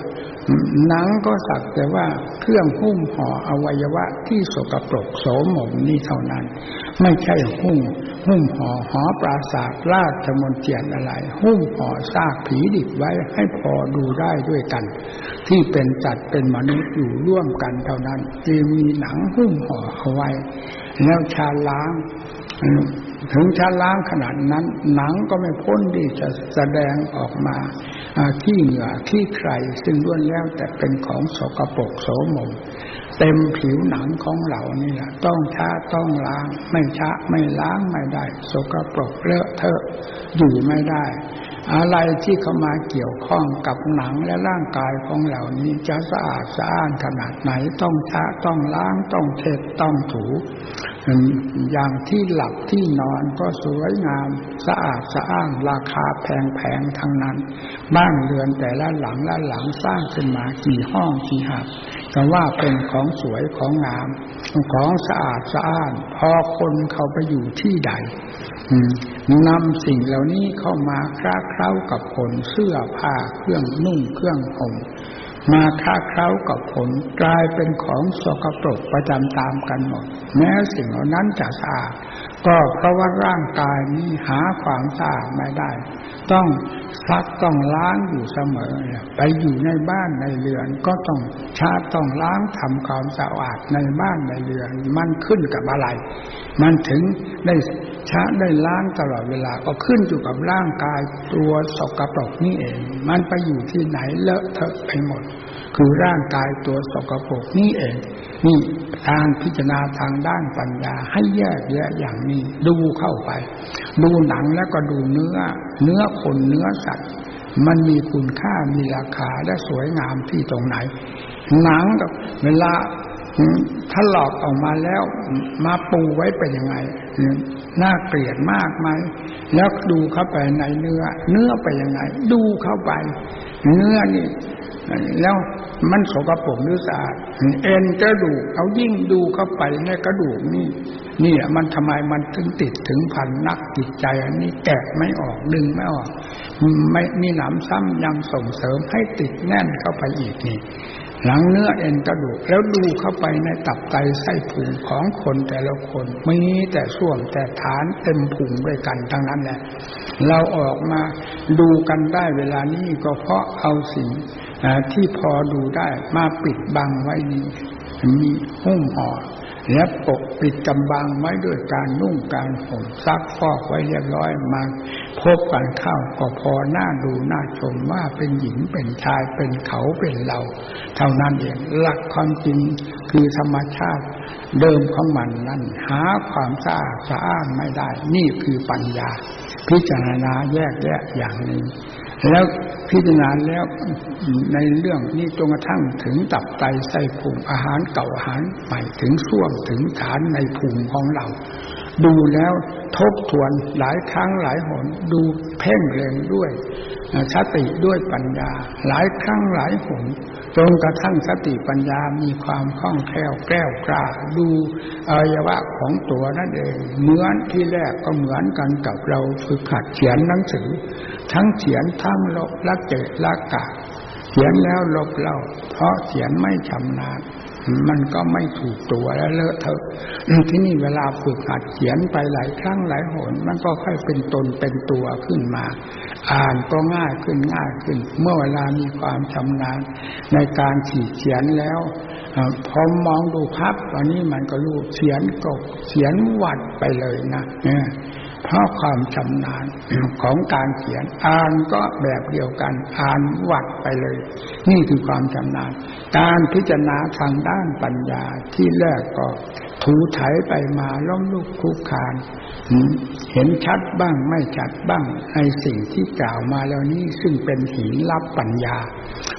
หนังก็สักแต่ว่าเครื่องหุ้มห่ออวัยวะที่สกปรกโสมมนี่เท่านั้น ไม่ใช่หุ้มหุ้มห่อหอปราศาสราชมนเจียนอะไร หุ้มห่อซากผีดิบไว้ให้พอดูได้ด้วยกัน ที่เป็นจัดเป็นมนุษย์อยู่ร่วมกันเท่านั้นจึงมีหนังหุ้มห่อเอาไว้ แล้วชาล้างถึงชาล้างขนาดนั้น หนังก็ไม่พ้นที่จะแสดงออกมา ขี้เหงื่อขี้ใครซึ่งล้วนแล้วแต่เป็นของสกปรกโสมม เต็มผิวหนังของเรานี่แหละต้องชาต้องล้าง ไม่ชะไม่ล้างไม่ได้ สกปรกเลอะเทอะอยู่ไม่ได้ อะไรที่เข้ามาเกี่ยวข้องกับหนังและร่างกายของเหล่านี้จะสะอาดสะอ้านขนาดไหนต้องชะต้องล้างต้องเช็ดต้องถูอย่างที่หลับที่นอนก็สวยงามสะอาดสะอ้านราคาแพงๆทั้งนั้น บ้านเรือนแต่ละหลังละหลังสร้างขึ้นมากี่ห้องกี่หับ แต่ว่าเป็นของสวยของงาม ของสะอาดสะอ้าน พอคนเขาไปอยู่ที่ใดนำสิ่งเหล่านี้เข้ามาคล้าเคล้ากับผลเสื้อผ้าเครื่องนุ่งเครื่องห่มมาคล้าเคล้ากับผลกลายเป็นของสกปรกประจำตามกันหมด แม้สิ่งเหล่านั้นจะสะอาด ก็เพราะว่าร่างกายนี้หาความสะอาดไม่ได้ ต้องซักต้องล้างอยู่เสมอ ไปอยู่ในบ้านในเรือน ก็ต้องชาต้องล้างทำความสะอาดในบ้านในเรือน มันขึ้นกับอะไร มันถึงได้ชาได้ล้างตลอดเวลาก็ขึ้นอยู่กับร่างกายตัวสกปรกนี่เอง มันไปอยู่ที่ไหนเลอะเทอะไปหมด คือร่างกายตัวสกปรกนี่เอง นี่ทางพิจารณาทางด้านปัญญาให้แยกแยะอย่างนี้ดูเข้าไป ดูหนังแล้วก็ดูเนื้อ เนื้อคนเนื้อสัตว์ มันมีคุณค่ามีราคาและสวยงามที่ตรงไหน หนังกับเวลาถ้าหลอกออกมาแล้วมาปูไว้เป็นยังไงน่าเกลียดมากไหม แล้วดูเข้าไปในเนื้อ เนื้อไปยังไง ดูเข้าไป เนื้อนี่แล้วมันสกปรกหรือสะอาดเอ็นกระดูกเอายิ่งดูเข้าไปในกระดูกนี่นี่มันทำไมมันถึงติดถึงพันนักจิตใจอันนี้แกะไม่ออกดึงไม่ออก ไม่มีหนำซ้ำยังส่งเสริมให้ติดแน่นเข้าไปอีกนี่ หลังเนื้อเอ็นกระดูกแล้วดูเข้าไปในตับไตไส้พุงของคนแต่ละคนมีแต่ส่วงแต่ฐานเต็มพุงด้วยกันทั้งนั้นแหละเราออกมาดูกันได้เวลานี้ก็เพราะเอาสิ่งที่พอดูได้มาปิดบังไว้นี้มีหุ้มห่อ และปกปิดกำบังไว้ด้วยการนุ่งการห่มซักฟอกไว้เรียบร้อยมาพบกันเข้าก็พอหน้าดูหน้าชมว่าเป็นหญิงเป็นชายเป็นเขาเป็นเรา เท่านั้นเองหลักความจริงคือธรรมชาติเดิมของมันนั้นหาความสะอาดสะอ้านไม่ได้ นี่คือปัญญา พิจารณาแยกแยะอย่างนี้ แล้วพิจารณาแล้วในเรื่องนี้จนกระทั่งถึงตับไตไส้พุงอาหารเก่าอาหารใหม่ถึงส่วงถึงฐานในภูมิของเรา ดูแล้วทบทวนหลายครั้งหลายหน ดูเพ่งเล็งด้วยสติด้วยปัญญา หลายครั้งหลายหนจนกระทั่งสติปัญญามีความคล่องแคล่วแก้วกล้าดูอวัยวะของตัวนั่นเอง เหมือนที่แรกก็เหมือนกันกับเราฝึกหัดเขียนหนังสือ ทั้งเขียนทั้งลบละเกะละกะเขียนแล้วลบเล่าเพราะเขียนไม่ชำนาญ มันก็ไม่ถูกตัวแล้วเลอะเทอะที่นี่เวลาฝึกหัดเขียนไปหลายครั้งหลายหน มันก็ค่อยเป็นตนเป็นตัวขึ้นมา อ่านก็ง่ายขึ้นง่ายขึ้น เมื่อเวลามีความชำนาญในการขีดเขียนแล้วพอมองดูพับวันนี้มันก็รู้เขียนก็เขียนวัดไปเลยนะ เพราะความชำนาญของการเขียน อ่านก็แบบเดียวกัน อ่านวัดไปเลย นี่คือความชำนาญ การพิจารณาทางด้านปัญญาที่แรกก็ถูถ่ายไปมาล้มลุกคุกคานเห็นชัดบ้างไม่ชัดบ้างในสิ่งที่กล่าวมาแล้วนี้ซึ่งเป็นหินรับปัญญา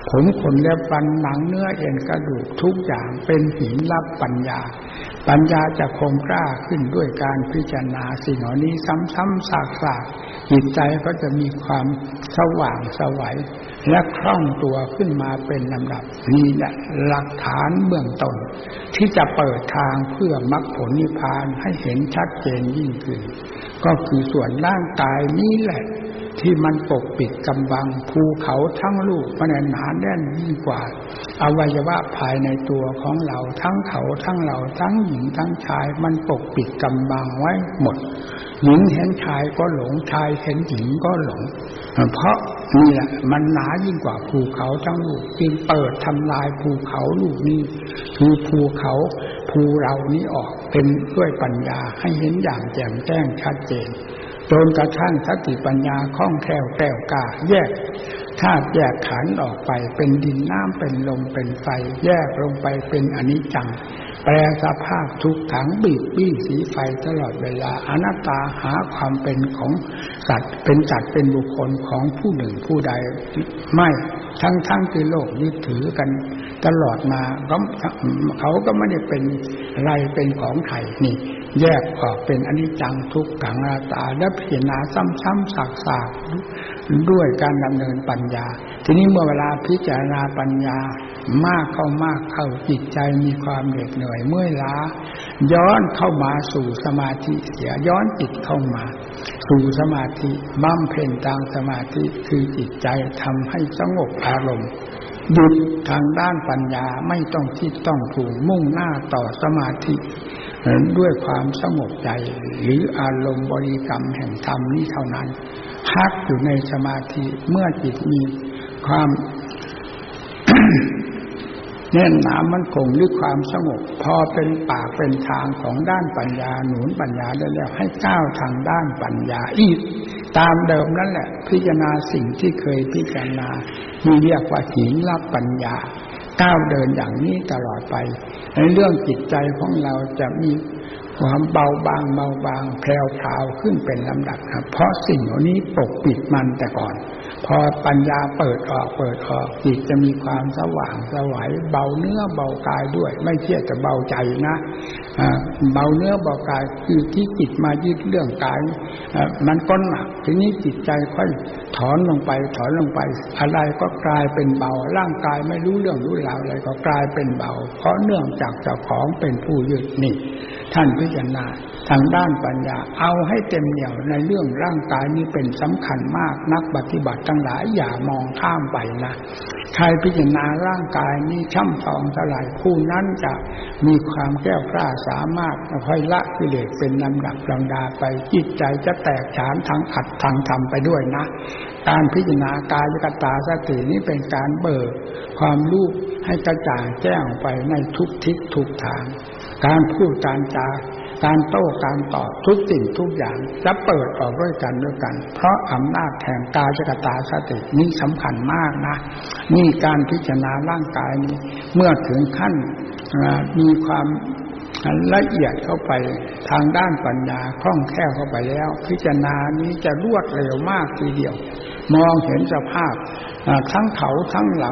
ผมขนและฟันหนังเนื้อเอ็นกระดูกทุกอย่างเป็นหินรับปัญญา ปัญญาจะคงกล้าขึ้นด้วยการพิจารณาสิ่งเหล่านี้ซ้ำๆซากๆจิตใจก็จะมีความสว่างสวัยและคล่องตัวขึ้นมาเป็นลำดับนี่แหละหลักฐานเบื้องต้นที่จะเปิดทางเพื่อมรรคผลนิพพานให้เห็นชัดเจนยิ่งขึ้น ก็คือส่วนร่างกายนี้แหละ ที่มันปกปิดกำบัง ภูเขาทั้งลูกมันหนาแน่นยิ่งกว่า อวัยวะภายในตัวของเราทั้งเขาทั้งเราทั้งหญิงทั้งชาย มันปกปิดกำบังไว้หมดหญิงเห็นชายก็หลงชายเห็นหญิงก็หลง เพราะนี่แหละมันหนายิ่งกว่าภูเขาทั้งลูกจึงเปิดทำลายภูเขาลูกนี้ คือภูเขาภูเรานี้ออกเป็นด้วยปัญญาให้เห็นอย่างแจ่มแจ้งชัดเจน จนกระทั่งสติปัญญาคล่องแคล่วแก้วกล้าแยกธาตุแยกขันออกไปเป็นดินน้ำเป็นลมเป็นไฟ แยกลงไปเป็นอนิจจัง แปลสภาพทุกขังบีบบี้สีไฟตลอดเวลาอนัตตาหาความเป็นของสัตว์เป็นจัดเป็นบุคคลของผู้หนึ่งผู้ใดไม่ทั้งทั้งที่โลกยึดถือกันตลอดมาเขาก็ไม่ได้เป็นอะไรเป็นของไทยนี่ แยกออกเป็นอนิจจังทุกขังอาตา และพิจารณาซ้ำๆสากๆด้วยการดำเนินปัญญา ทีนี้เมื่อเวลาพิจารณาปัญญามากเข้ามากเข้าจิตใจมีความเหน็ดเหนื่อยเมื่อยล้า ย้อนเข้ามาสู่สมาธิเสียย้อนจิตเข้ามา สู่สมาธิบำเพ็ญตามสมาธิคือจิตใจทำให้สงบอารมณ์หยุดทางด้านปัญญาไม่ต้องคิดต้องถูกมุ่งหน้าต่อสมาธิ ด้วยความสงบใจ หรืออารมณ์บริกรรมแห่งธรรมนี้เท่านั้นพักอยู่ในสมาธิเมื่อจิตมีความแน่นหนามันคงด้วยความสงบ พอเป็นปากเป็นทางของด้านปัญญาหนุนปัญญาได้แล้วให้ก้าวทางด้านปัญญาอีก ตามเดิมนั่นแหละ พิจารณาสิ่งที่เคยพิจารณามีเรียกว่าหินรับปัญญา ก้าวเดินอย่างนี้ตลอดไปในเรื่องจิตใจของเราจะมีความเบาบางเบาบางแผ่วพราวขึ้นเป็นลำดับครับเพราะสิ่งเหล่านี้ปกปิดมันแต่ก่อน พอปัญญาเปิดออกเปิดออกจิตจะมีความสว่างสวัยเบาเนื้อเบากายด้วย ไม่เที่ยจะเบาใจนะเบาเนื้อเบากายคือที่จิตมายึดเรื่องกายมันก็หนักทีนี้จิตใจค่อยถอนลงไปถอนลงไป อะไรก็กลายเป็นเบา ร่างกายไม่รู้เรื่องรู้ราวอะไรก็กลายเป็นเบา เพราะเนื่องจากเจ้าของเป็นผู้ยึดนี่ ท่านพิจารณาทางด้านปัญญาเอาให้เต็มเหนี่ยวในเรื่องร่างกายนี้เป็นสำคัญมากนักปฏิบัติทั้งหลายอย่ามองข้ามไปนะ ใครพิจารณาร่างกายนี้ช่ำทองเท่าไหร่ผู้นั้นจะมีความแก้วกล้าสามารถค่อยละกิเลสเป็นลำดับลำดาไปจิตใจจะแตกฉานทางอัดทางธรรมไปด้วยนะ การพิจารณากายกตาสตินี้เป็นการเบิกความรู้ให้กระจ่างแจ้งไปในทุกทิศทุกทาง การพูดการจา การโต้การตอบทุกสิ่งทุกอย่างจะเปิดออกด้วยกันด้วยกัน เพราะอำนาจแห่งกายกตาสตินี้สำคัญมากนะนี่การพิจารณาร่างกายนี้ เมื่อถึงขั้นมีความละเอียดเข้าไปทางด้านปัญญาคล่องแคล่วเข้าไปแล้ว พิจารณานี้จะรวดเร็วมากทีเดียว มองเห็นสภาพ ทั้งเขาทั้งเรา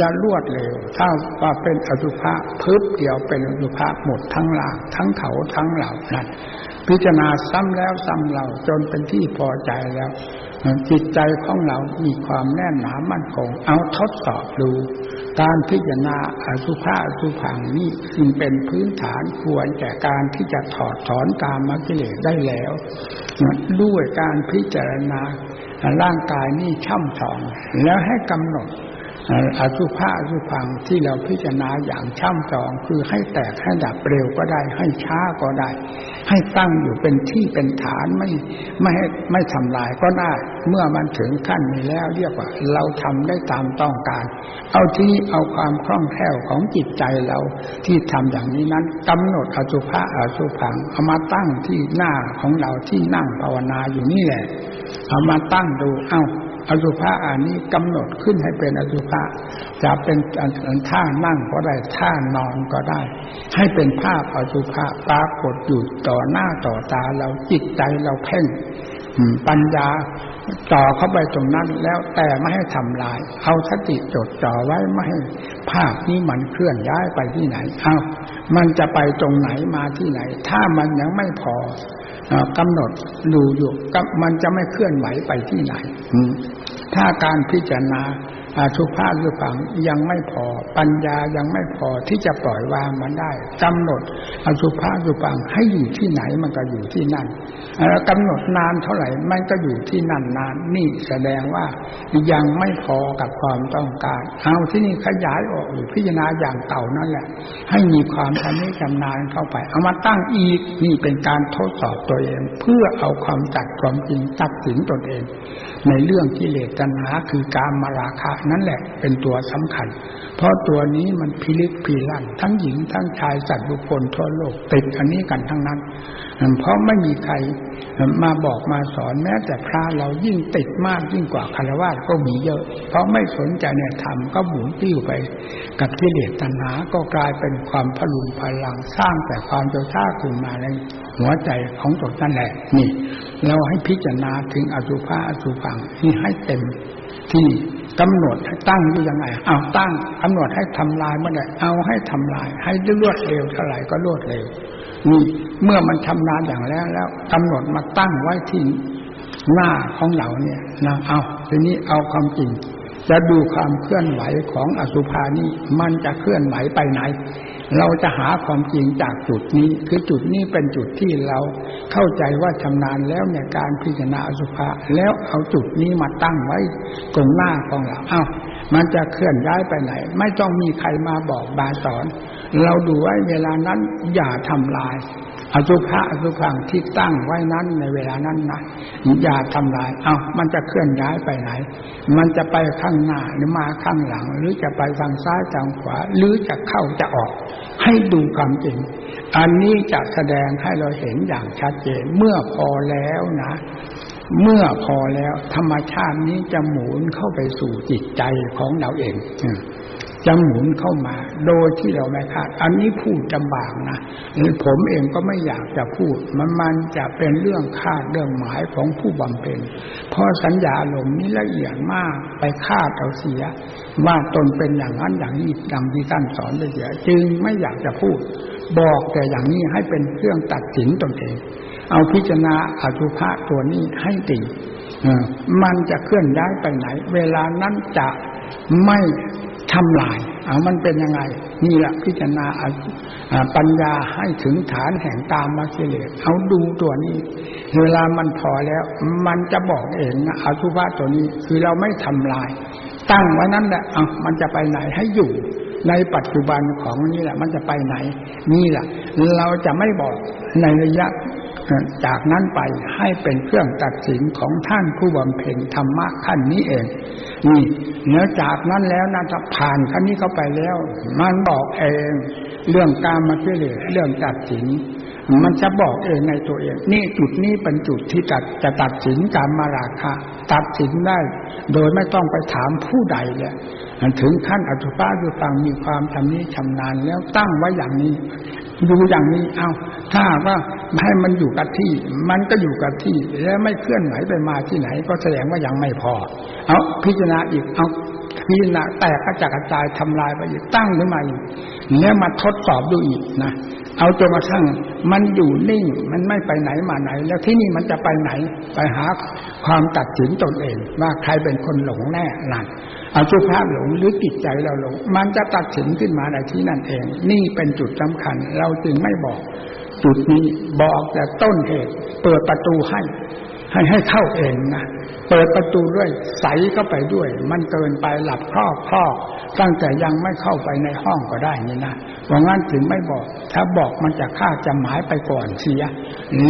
จะรวดเร็วถ้าว่าเป็นอสุภะพึบเดียวเป็นอสุภะหมดทั้งหลางทั้งเขาทั้งเหล่านั้นพิจารณาซ้ำแล้วซ้ำเล่าจนเป็นที่พอใจแล้วจิตใจของเรามีความแน่นหนามั่นคง เอาทดสอบดู การพิจารณาอสุภะอสุพังนี้จึงเป็นพื้นฐานควรแก่การที่จะถอดถอนกามกิเลสได้แล้ว ด้วยการพิจารณา ร่างกายนี้ช่ำชองแล้วให้กำหนด อสุภะอสุพังที่เราพิจารณาอย่างช่ำชองคือให้แตกให้ดับเร็วก็ได้ ให้ช้าก็ได้ ให้ตั้งอยู่เป็นที่เป็นฐานไม่ไม่ไม่ทำลายก็ได้ เมื่อมันถึงขั้นนี้แล้วเรียกว่า เราทำได้ตามต้องการ เอาที่เอาความคล่องแคล่วของจิตใจเราที่ทำอย่างนี้นั้นกำหนดอสุภะอสุพังเอามาตั้งที่หน้าของเราที่นั่งภาวนาอยู่นี่แหละเอามาตั้งดูเอา้า อสุภะอันนี้กำหนดขึ้นให้เป็นอสุภะจะเป็นท่านั่งก็ได้ท่านอนก็ได้ ให้เป็นภาพอสุภะปรากฏอยู่ต่อหน้าต่อตาเราจิตใจเราเพ่งปัญญาจ่อเข้าไปตรงนั้นแล้วแต่ไม่ให้ทำลาย เอาสติจดจ่อไว้ไม่ให้ภาพนี้มันเคลื่อนย้ายไปที่ไหน เอามันจะไปตรงไหนมาที่ไหน ถ้ามันยังไม่พอ กำหนดดูอยู่มันจะไม่เคลื่อนไหวไปที่ไหนถ้าการพิจารณา ทุกภาคทุกฝังยังไม่พอ ปัญญายังไม่พอที่จะปล่อยวางมันได้กำหนดอสุภาสุปังให้อยู่ที่ไหนมันก็อยู่ที่นั่นแล้วกำหนดนานเท่าไหร่มันก็อยู่ที่นั่นนานนี่แสดงว่ายังไม่พอกับความต้องการ เอาที่นี่ขยายออกหรือพิจารณาอย่างเก่านั่นแหละ ให้มีความชำนิชำนาญเข้าไป เอามาตั้งอีกนี่เป็นการทดสอบตัวเอง เพื่อเอาความจัดความจริงตัดสินตนเอง ในเรื่องกิเลสตัณหาคือการมาราคะนั่นแหละเป็นตัวสำคัญ เพราะตัวนี้มันพิลึกพิลั่นทั้งหญิงทั้งชายสัตว์บุคคลทั่วโลกติดอันนี้กันทั้งนั้น เพราะไม่มีใครมาบอกมาสอนแม้แต่พระเรายิ่งติดมากยิ่งกว่าคารวะก็มีเยอะ เพราะไม่สนใจเนี่ยทำก็หมุนติ้วไป กับกิเลสตัณหาก็กลายเป็นความพลุงพลังสร้างแต่ความเจ้าชาขึ้นมาในหัวใจของตนนั่นแหละนี่ เราให้พิจารณาถึงอสุภะอสุพังนี่ให้เต็ม ที่กำหนดให้ตั้งอยู่ยังไงเอาตั้งกำหนดให้ทำลายเมื่อไหร่เอาให้ทำลาย ให้รวดเร็วเท่าไหร่ก็รวดเร็วนี่เมื่อมันทำนานอย่างแล้วแล้วกำหนดมาตั้งไว้ที่หน้าของเราเนี่ยนะเอาทีนี้เอาความจริง จะดูความเคลื่อนไหวของอสุภานี้มันจะเคลื่อนไหวไปไหน เราจะหาความจริงจากจุดนี้ คือจุดนี้เป็นจุดที่เราเข้าใจว่าชำนาญแล้วในการพิจารณาอสุภะแล้วเอาจุดนี้มาตั้งไว้ตรงหน้าของเราเอา้ามันจะเคลื่อนย้ายไปไหน ไม่ต้องมีใครมาบอกบาสอน เราดูไว้เวลานั้นอย่าทำลาย อสุภะอสุพังที่ตั้งไว้นั้นในเวลานั้นนะอย่าทำลาย เอา้ามันจะเคลื่อนย้ายไปไหน มันจะไปข้างหน้าหรือมาข้างหลัง หรือจะไปทางซ้ายทางขวา หรือจะเข้าจะออก ให้ดูความจริง อันนี้จะแสดงให้เราเห็นอย่างชัดเจนเมื่อพอแล้วนะ เมื่อพอแล้ว ธรรมชาตินี้จะหมุนเข้าไปสู่จิตใจของเราเอง จะหมุนเข้ามา โดยที่เราไม่คาด อันนี้พูดจำบากนะหรือผมเองก็ไม่อยากจะพูด มันมันจะเป็นเรื่องคาดเรื่องหมายของผู้บำเพ็ญเพราะสัญญาลมนี้ละเอียดมากไปคาดเอาเสีย ว่าตนเป็นอย่างนั้นอย่างนี้ดังที่ท่านสอนละเอีย จึงไม่อยากจะพูด บอกแต่อย่างนี้ให้เป็นเครื่องตัดสินตนเอง เอาพิจารณาอสุภะตัวนี้ให้ดีมันจะเคลื่อนย้ายไปไหน เวลานั้นจะไม่ ทำลาย เอามันเป็นยังไง นี่แหละพิจารณาปัญญาให้ถึงฐานแห่งตามมากิเลสเอาดูตัวนี้ เวลามันพอแล้ว มันจะบอกเองนะอสุภะตัวนี้คือเราไม่ทำลาย ตั้งไว้นั้นแหละเอามันจะไปไหนให้อยู่ ในปัจจุบันของนี้แหละ มันจะไปไหน นี่แหละ เราจะไม่บอกในระยะ จากนั้นไปให้เป็นเครื่องตัดสินของท่านผู้บำเพ็ญธรรมะขั้นนี้เอง นี่เนื้อจากนั้นแล้วน่าจะผ่านขั้นนี้เข้าไปแล้ว มันบอกเอง เรื่องการมาเชื่อเรื่องตัดสิน มันจะบอกเองในตัวเอง นี่จุดนี้เป็นจุดที่ตัดจะตัดสินการมาราคะตัดสินได้โดยไม่ต้องไปถามผู้ใดเลยถึงขั้นอสุภะคือฟังมีความชำนิชำนาญแล้วตั้งไว้อย่างนี้ ดูอย่างนี้เอาถ้าว่าให้มันอยู่กับที่ มันก็อยู่กับที่ แล้วไม่เคลื่อนไหวไปมาที่ไหน ก็แสดงว่ายังไม่พอ เอาพิจารณาอีกเอา พิจารณาแตกกระจัดกระจายทำลายไปอีกตั้งขึ้นมาอีกแล้วมาทดสอบดูอีกนะเอาจนกระทั่งมันอยู่นิ่งมันไม่ไปไหนมาไหน แล้วที่นี่มันจะไปไหน ไปหาความตัดสินตนเอง ว่าใครเป็นคนหลงแน่นั่นอาสุภาพหลงหรือจิตใจเราหลง มันจะตัดสินขึ้นมาในที่นั่นเอง นี่เป็นจุดสำคัญ เราจึงไม่บอก จุดนี้บอกแต่ต้นเหตุเปิดประตูให้ ให้ให้เข้าเองนะเปิดประตูด้วยใสเข้าไปด้วย มันเกินไปหลับครอบครอบตั้งแต่ยังไม่เข้าไปในห้องก็ได้นี่นะเพราะงั้นถึงไม่บอก ถ้าบอกมันจะฆ่าจะหมายไปก่อนเสีย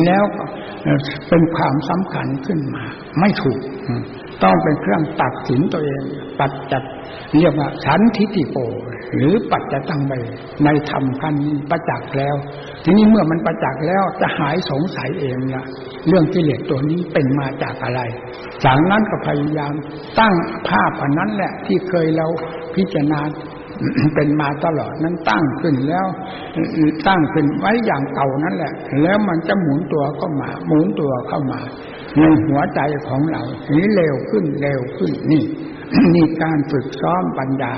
แล้ว เป็นความสำคัญขึ้นมา ไม่ถูก ต้องเป็นเครื่องตัดสินตัวเอง ปัจจัดเรียกว่าฉันทิฏฐิโป หรือปัจจตังเบในธรรมขั้นประจักษ์แล้ว ทีนี้เมื่อมันประจักษ์แล้วจะหายสงสัยเองละเรื่องกิเลสตัวนี้เป็นมาจากอะไร จากนั้นก็พยายามตั้งภาพอันนั้นแหละที่เคยเราพิจารณา เป็นมาตลอดนั้นตั้งขึ้นแล้วตั้งขึ้นไว้อย่างเก่านั่นแหละ แล้วมันจะหมุนตัวเข้ามา หมุนตัวเข้ามาในหัวใจของเรานี้เร็วขึ้นเร็วขึ้นนี่นี่การฝึกซ้อมปัญญา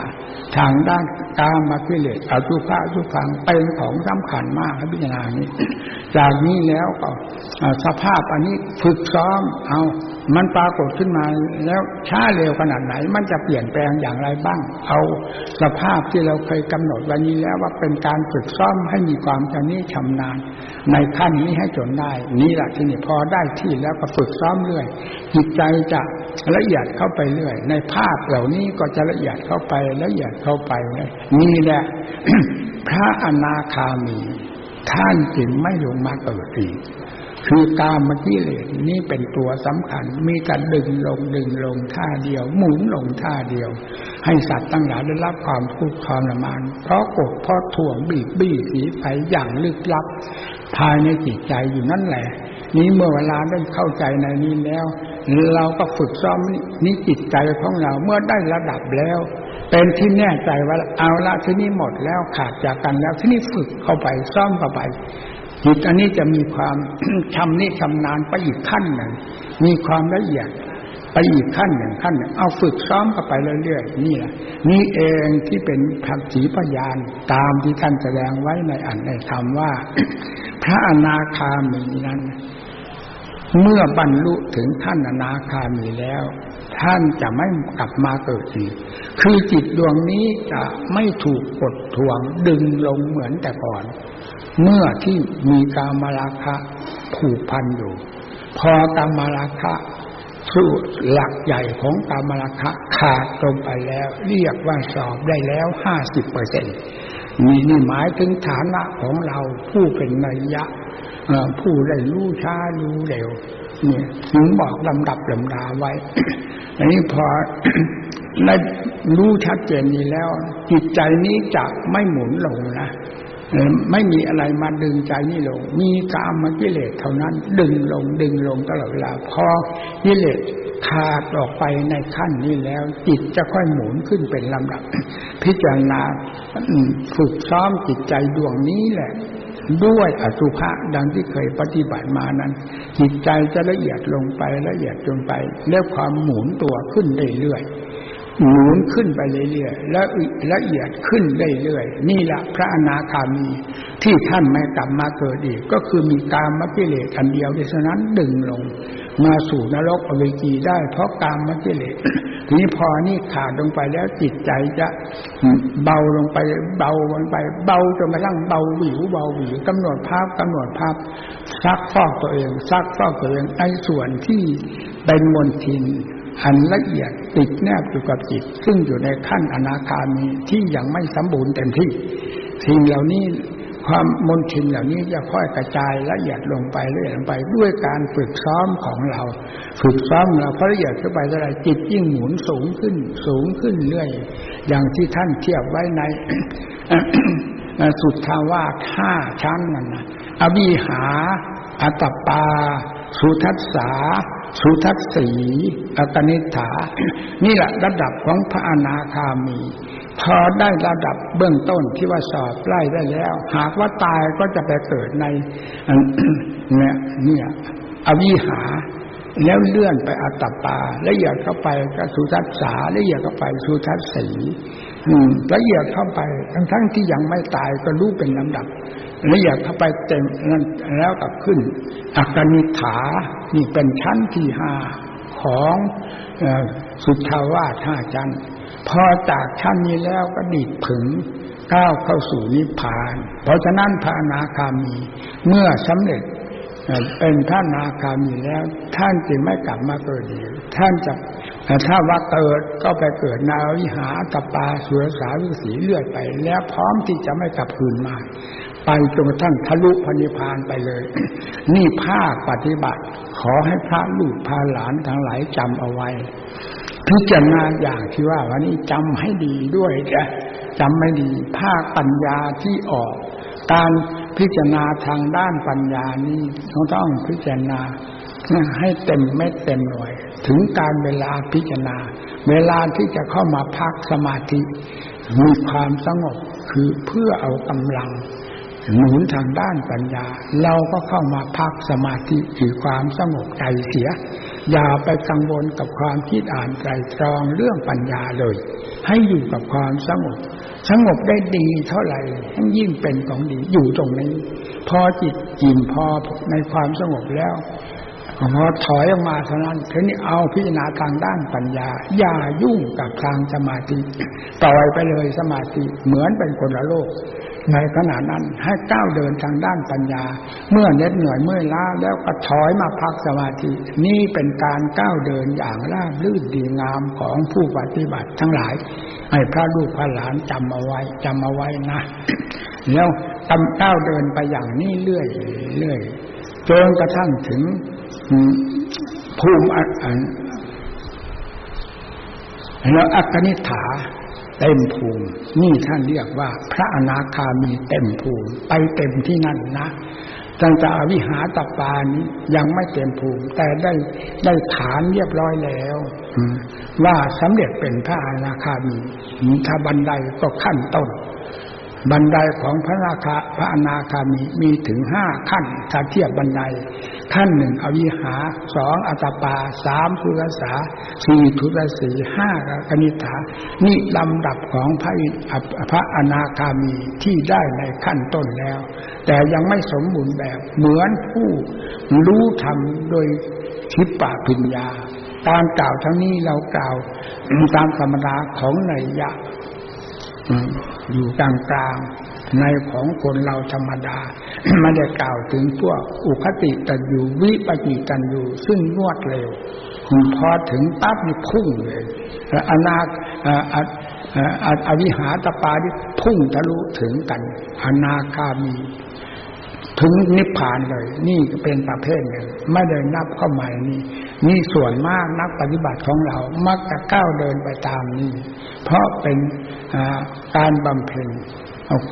ทางด้านกามาพิเลศอสุภะสุฟังเป็นของสำคัญมากครับพิจารณานี้ จากนี้แล้วก็สภาพอันนี้ฝึกซ้อมเอา มันปรากฏขึ้นมาแล้วช้าเร็วขนาดไหน มันจะเปลี่ยนแปลงอย่างไรบ้าง เอาสภาพที่เราเคยกำหนดวันนี้แล้วว่าเป็นการฝึกซ้อมให้มีความชำนิชำนาญ ในขั้นนี้ให้จนได้ นี่แหละที่นี่พอได้ที่แล้วก็ฝึกซ้อมเรื่อย จิตใจจะละเอียดเข้าไปเรื่อย ในภาพเหล่านี้ก็จะละเอียดเข้าไปละเอียดเข้าไปนี่แหละพระอนาคามีท่านจึงไม่ลงมาเกิดอีก คือกามมกิเลสนี่เป็นตัวสำคัญ มีการดึงลงดึงลงท่าเดียว หมุนลงท่าเดียว ให้สัตว์ตั้งหลายได้รับความทุกข์ทรมาน เพราะกดเพราะถ่วงบีบบี้สีไฟอย่างลึกลับ ภายในจิตใจอยู่นั่นแหละ นี้เมื่อเวลาได้เข้าใจในนี้แล้ว เราก็ฝึกซ้อมนี่จิตใจของเราเมื่อได้ระดับแล้ว เป็นที่แน่ใจว่าเอาละที่นี่หมดแล้วขาดจากกันแล้วที่นี่ฝึกเข้าไปซ้อมเข้าไป จิตอันนี้จะมีความชำนิชำนาญไปอีกขั้นหนึ่งมีความละเอียดไปอีกขั้นหนึ่งขั้นหนึ่งเอาฝึกซ้อมเข้าไปเรื่อยๆนี่แหละนี่เองที่เป็นผักสีพยานตามที่ท่านแสดงไว้ในอันในธรรมว่า พระอนาคามีนั้น เมื่อบรรลุถึงท่านอนาคามีแล้ว ท่านจะไม่กลับมาเกิดอีก คือจิตดวงนี้จะไม่ถูกกดทวงดึงลงเหมือนแต่ก่อน เมื่อที่มีกามราคะผูกพันอยู่ พอกามราคะสู้หลักใหญ่ของกามราคะขาดตรงไปแล้ว เรียกว่าสอบได้แล้วห้าสิบเปอร์เซ็นต์นี่นี่หมายถึงฐานะของเราผู้เป็นนัยยะผู้ได้รู้ช้ารู้เร็ว เนี่ยถึงบอกลำดับลำดาไว้ อันนี้พอได้รู้ชัดเจนนี้แล้ว จิตใจนี้จะไม่หมุนลงนะไม่มีอะไรมาดึงใจนี่ลง มีกามกิเลสเท่านั้น ดึงลงดึงลงตลอดเวลาพอกิเลสขาดออกไปในขั้นนี้แล้ว จิตจะค่อยหมุนขึ้นเป็นลำดับ พิจารณาฝึกซ้อมจิตใจดวงนี้แหละ ด้วยอสุภะดังที่เคยปฏิบัติมานั้น จิตใจจะละเอียดลงไปละเอียดลงไป แล้วความหมุนตัวขึ้นเรื่อยๆหมุนขึ้นไปเรื่อยๆและละเอียดขึ้นเรื่อยๆนี่แหละพระอนาคามีที่ท่านไม่กลับมาเกิดอีก ก็คือมีกามมกิเลสอันเดียวดังนั้นดึงลง มาสู่นรกอเวจีได้ เพราะกามมกิเลส ทีนี้พอนี่ขาดลงไปแล้วจิตใจจะเบาลงไป เบาลงไป เบาจนกระทั่งเบาหวิวเบาหวิวกำหนดภาพกำหนดภาพซักฟอกตัวเองซักฟอกตัวเองไอ้ส่วนที่เป็นมนทินอันละเอียดติดแนบอยู่กับจิต ซึ่งอยู่ในขั้นอนาคามีที่ยังไม่สมบูรณ์เต็มที่สิ่งเหล่านี้ ความมนชินเหล่านี้จะค่อยกระจายละเอียดลงไปเรื่อยลงไป ด้วยการฝึกซ้อมของเรา ฝึกซ้อมเราพอละเอียดขึ้นไปเท่าไรจิตยิ่งหมุนสูงขึ้น สูงขึ้นเรื่อย อย่างที่ท่านเทียบไว้ในสุดทาวาห้าชั้นนั่นนะอวิหา อัตปา สุทัสสา สุทัศสีอกนิฐา นี่แหละระดับของพระอนาคามี พอได้ระดับเบื้องต้นที่ว่าสอบไล่ได้แล้ว หากว่าตายก็จะไปเกิดในเนี่ยเนี่ยอวิหา แล้วเลื่อนไปอัตตปาละเอียดเข้าไปก็สุทัศสาละเอียดเข้าไปสุทัศสีละเอียดเข้าไปทั้งทั้งที่ยังไม่ตายก็รู้เป็นลำดับละเอียดเข้าไปเต็มนั้นแล้วกับขึ้นอักนิฐานี่เป็นชั้นที่ห้า ของสุทธาวาสห้าชั้นพอจากชั้นนี้แล้วก็ดิดผึงก้าวเข้าสู่นิพพาน เพราะฉะนั้นพระนาคามีเมื่อสำเร็จเป็นท่านนาคามีแล้ว ท่านจึงไม่กลับมาเกิดอีกท่านจะถ้าว่าเกิดก็ไปเกิดนาวิหาตปาสุรสาวิสีเลือดไป แล้วพร้อมที่จะไม่กลับคืนมา ไปจนกระทั่งทะลุพนิพานไปเลย นี่ภาคปฏิบัติ ขอให้พระลูกพาหลานทั้งหลายจำเอาไว้ พิจารณาอย่างที่ว่าวันนี้จำให้ดีด้วยนะจำไม่ดีภาคปัญญาที่ออก การพิจารณาทางด้านปัญญานี้เราต้องพิจารณาให้เต็มเม็ดเต็มหน่วย ถึงการเวลาพิจารณา เวลาที่จะเข้ามาพักสมาธิ มีความสงบคือเพื่อเอากำลัง หนุนทางด้านปัญญา เราก็เข้ามาพักสมาธิคือความสงบใจเสีย อย่าไปกังวลกับความคิดอ่านใจตรองเรื่องปัญญาเลย ให้อยู่กับความสงบ สงบได้ดีเท่าไหร่ยิ่งเป็นของดีอยู่ตรงนี้ พอจิตจิมพอในความสงบแล้วพอถอยออกมาเท่านั้นทีนี้เอาพิจารณาทางด้านปัญญา อย่ายุ่งกับทางสมาธิปล่อยไปเลยสมาธิเหมือนเป็นคนละโลก ในขณะนั้นให้ก้าวเดินทางด้านปัญญา เมื่อเน็ดเหนื่อยเมื่อล้าแล้วก็ถอยมาพักสมาธิ นี่เป็นการก้าวเดินอย่างราบรื่นดีงามของผู้ปฏิบัติทั้งหลาย ให้พระลูกพระหลานจำเอาไว้จำเอาไว้นะ แล้วทำก้าวเดินไปอย่างนี้เรื่อยเรื่อยจนกระทั่งถึงภูมิอันแล้วอักนิฐา เต็มภูมิ นี่ท่านเรียกว่า พระอนาคามีเต็มภูมิ ไปเต็มที่นั่นนะตั้งแต่อวิหาตปานี้ยังไม่เต็มภูมิ แต่ได้ได้ฐานเรียบร้อยแล้วว่าสำเร็จเป็นพระอนาคามีถ้าบันไดก็ขั้นต้น บันไดของพระราคาพระอนาคามีมีถึงห้าขั้นถ้าเทียบบันไดขั้นหนึ่งอวิหาสองอัตปาสามทุรสาสี่ทุรสีห้ากนิฐานี่ลำดับของพระพระอนาคามีที่ได้ในขั้นต้นแล้ว แต่ยังไม่สมบูรณ์แบบเหมือนผู้รู้ธรรมโดยทิปปาปิญญาการกล่าวทั้งนี้เรากล่าวตามธรรมดาของในยะ อยู่กลางกลางในของคนเราธรรมดาไม่ได้กล่าวถึงพวกอุคติตันอยู่วิปจิตันอยู่ ซึ่งรวดเร็วพอถึงปั๊บนี่พุ่งเลยอนาอวิหาตปาที่พุ่งทะลุถึงกัน อนาคามี ถึงนิพพานเลย นี่เป็นประเภทหนึ่งไม่ได้นับเข้ามานี่นี่ส่วนมากนักปฏิบัติของเรามักจะก้าวเดินไปตามนี้ เพราะเป็นการบำเพ็ญ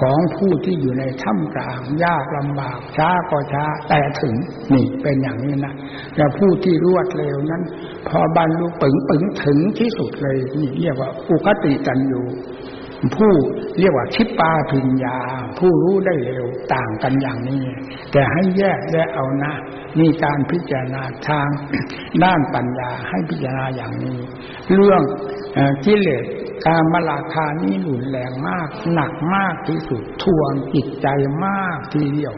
ของผู้ที่อยู่ในถ้ำกลางยากลำบากช้าก็ช้าแต่ถึงนี่เป็นอย่างนี้นะแต่ผู้ที่รวดเร็วนั้น พอบรรลุปึงปึงถึงที่สุดเลยนี่เรียกว่าอุคติจันอยู่ ผู้เรียกว่าทิปาพิญญา ผู้รู้ได้เร็วต่างกันอย่างนี้ แต่ให้แยกแยกเอานะมีการพิจารณาทางด้านปัญญาให้พิจารณาอย่างนี้ เรื่องกิเลส การมลาคานี้หนุนแรงมาก หนักมากที่สุดทวงจิตใจมากทีเดียว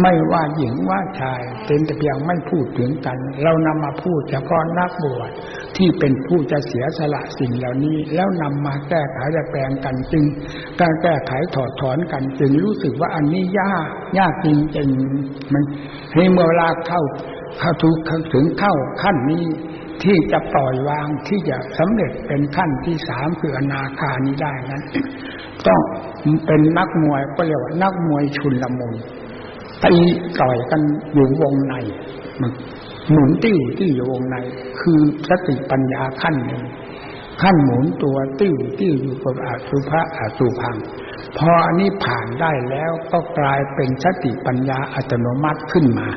ไม่ว่าหญิงว่าชาย เป็นแต่เพียงไม่พูดถึงกัน เรานำมาพูดเฉพาะนักบวชที่เป็นผู้จะเสียสละสิ่งเหล่านี้ แล้วนำมาแก้ไขแปลงกันจึง การแก้ไขถอดถอนกันจึงรู้สึกว่าอันนี้ยากยากจริงๆมันให้เมื่อเวลาเข้าเข้าถึงเข้าขั้นนี้ ที่จะปล่อยวางที่จะสำเร็จเป็นขั้นที่สามคืออนาคานี้ได้นั้น ต้องเป็นนักมวยก็เรียกว่านักมวยชุนละมุนตีต่อยกันอยู่วงในมันหมุนติ้วที่อยู่วงใน คือสติปัญญาขั้นหนึ่งขั้นหมุนตัวติ้วติ้วอยู่กับอาสุภะอาสุพัง พออันนี้ผ่านได้แล้วก็กลายเป็นสติปัญญาอัตโนมัติขึ้นมา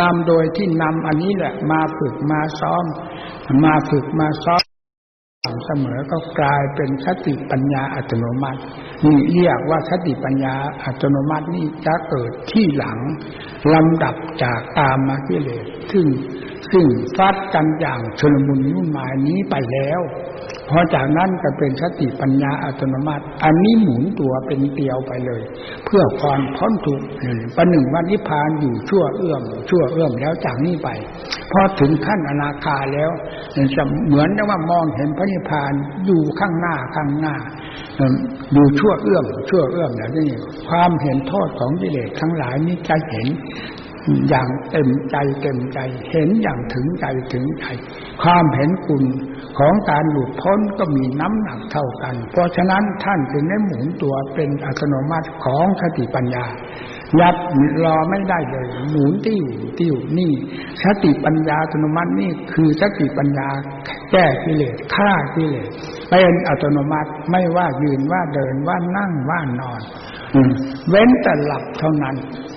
นำโดยที่นำอันนี้แหละมาฝึกมาซ้อม มาฝึกมาซ้อมเสมอก็กลายเป็นสติปัญญาอัตโนมัติ นี่เรียกว่าสติปัญญาอัตโนมัตินี่จะเกิดที่หลังลำดับจากตามมากิเลสซึ่งซึ่งฟัดกันอย่างชนมุนนุ่นหมายนี้ไปแล้วพอจากนั้นก็เป็นสติปัญญาอัตโนมัติ อันนี้หมุนตัวเป็นเตียวไปเลย เพื่อความพ้นทุกข์ประหนึ่งวันนิพพานอยู่ชั่วเอื้อมชั่วเอื้อมแล้วจากนี้ไปพอถึงขั้นอนาคาแล้วจะเหมือนว่ามองเห็นพระนิพพานอยู่ข้างหน้าข้างหน้า อยู่ชั่วเอื้อมชั่วเอื้อมอย่างนี้ความเห็นโทษของกิเลสทั้งหลายนี้จะเห็นอย่างเต็มใจเต็มใจ เห็นอย่างถึงใจถึงใจ ความเห็นคุณของการหลุดพ้นก็มีน้ำหนักเท่ากัน เพราะฉะนั้นท่านจึงได้หมุนตัวเป็นอัตโนมัติของสติปัญญา ยับรอไม่ได้เลย หมุนติ้วติ้วนี่สติปัญญาอัตโนมัตินี่คือสติปัญญาแก้กิเลสฆ่ากิเลสเป็นอัตโนมัติไม่ว่ายืนว่าเดินว่านั่งว่านอนเว้นแต่หลับเท่านั้น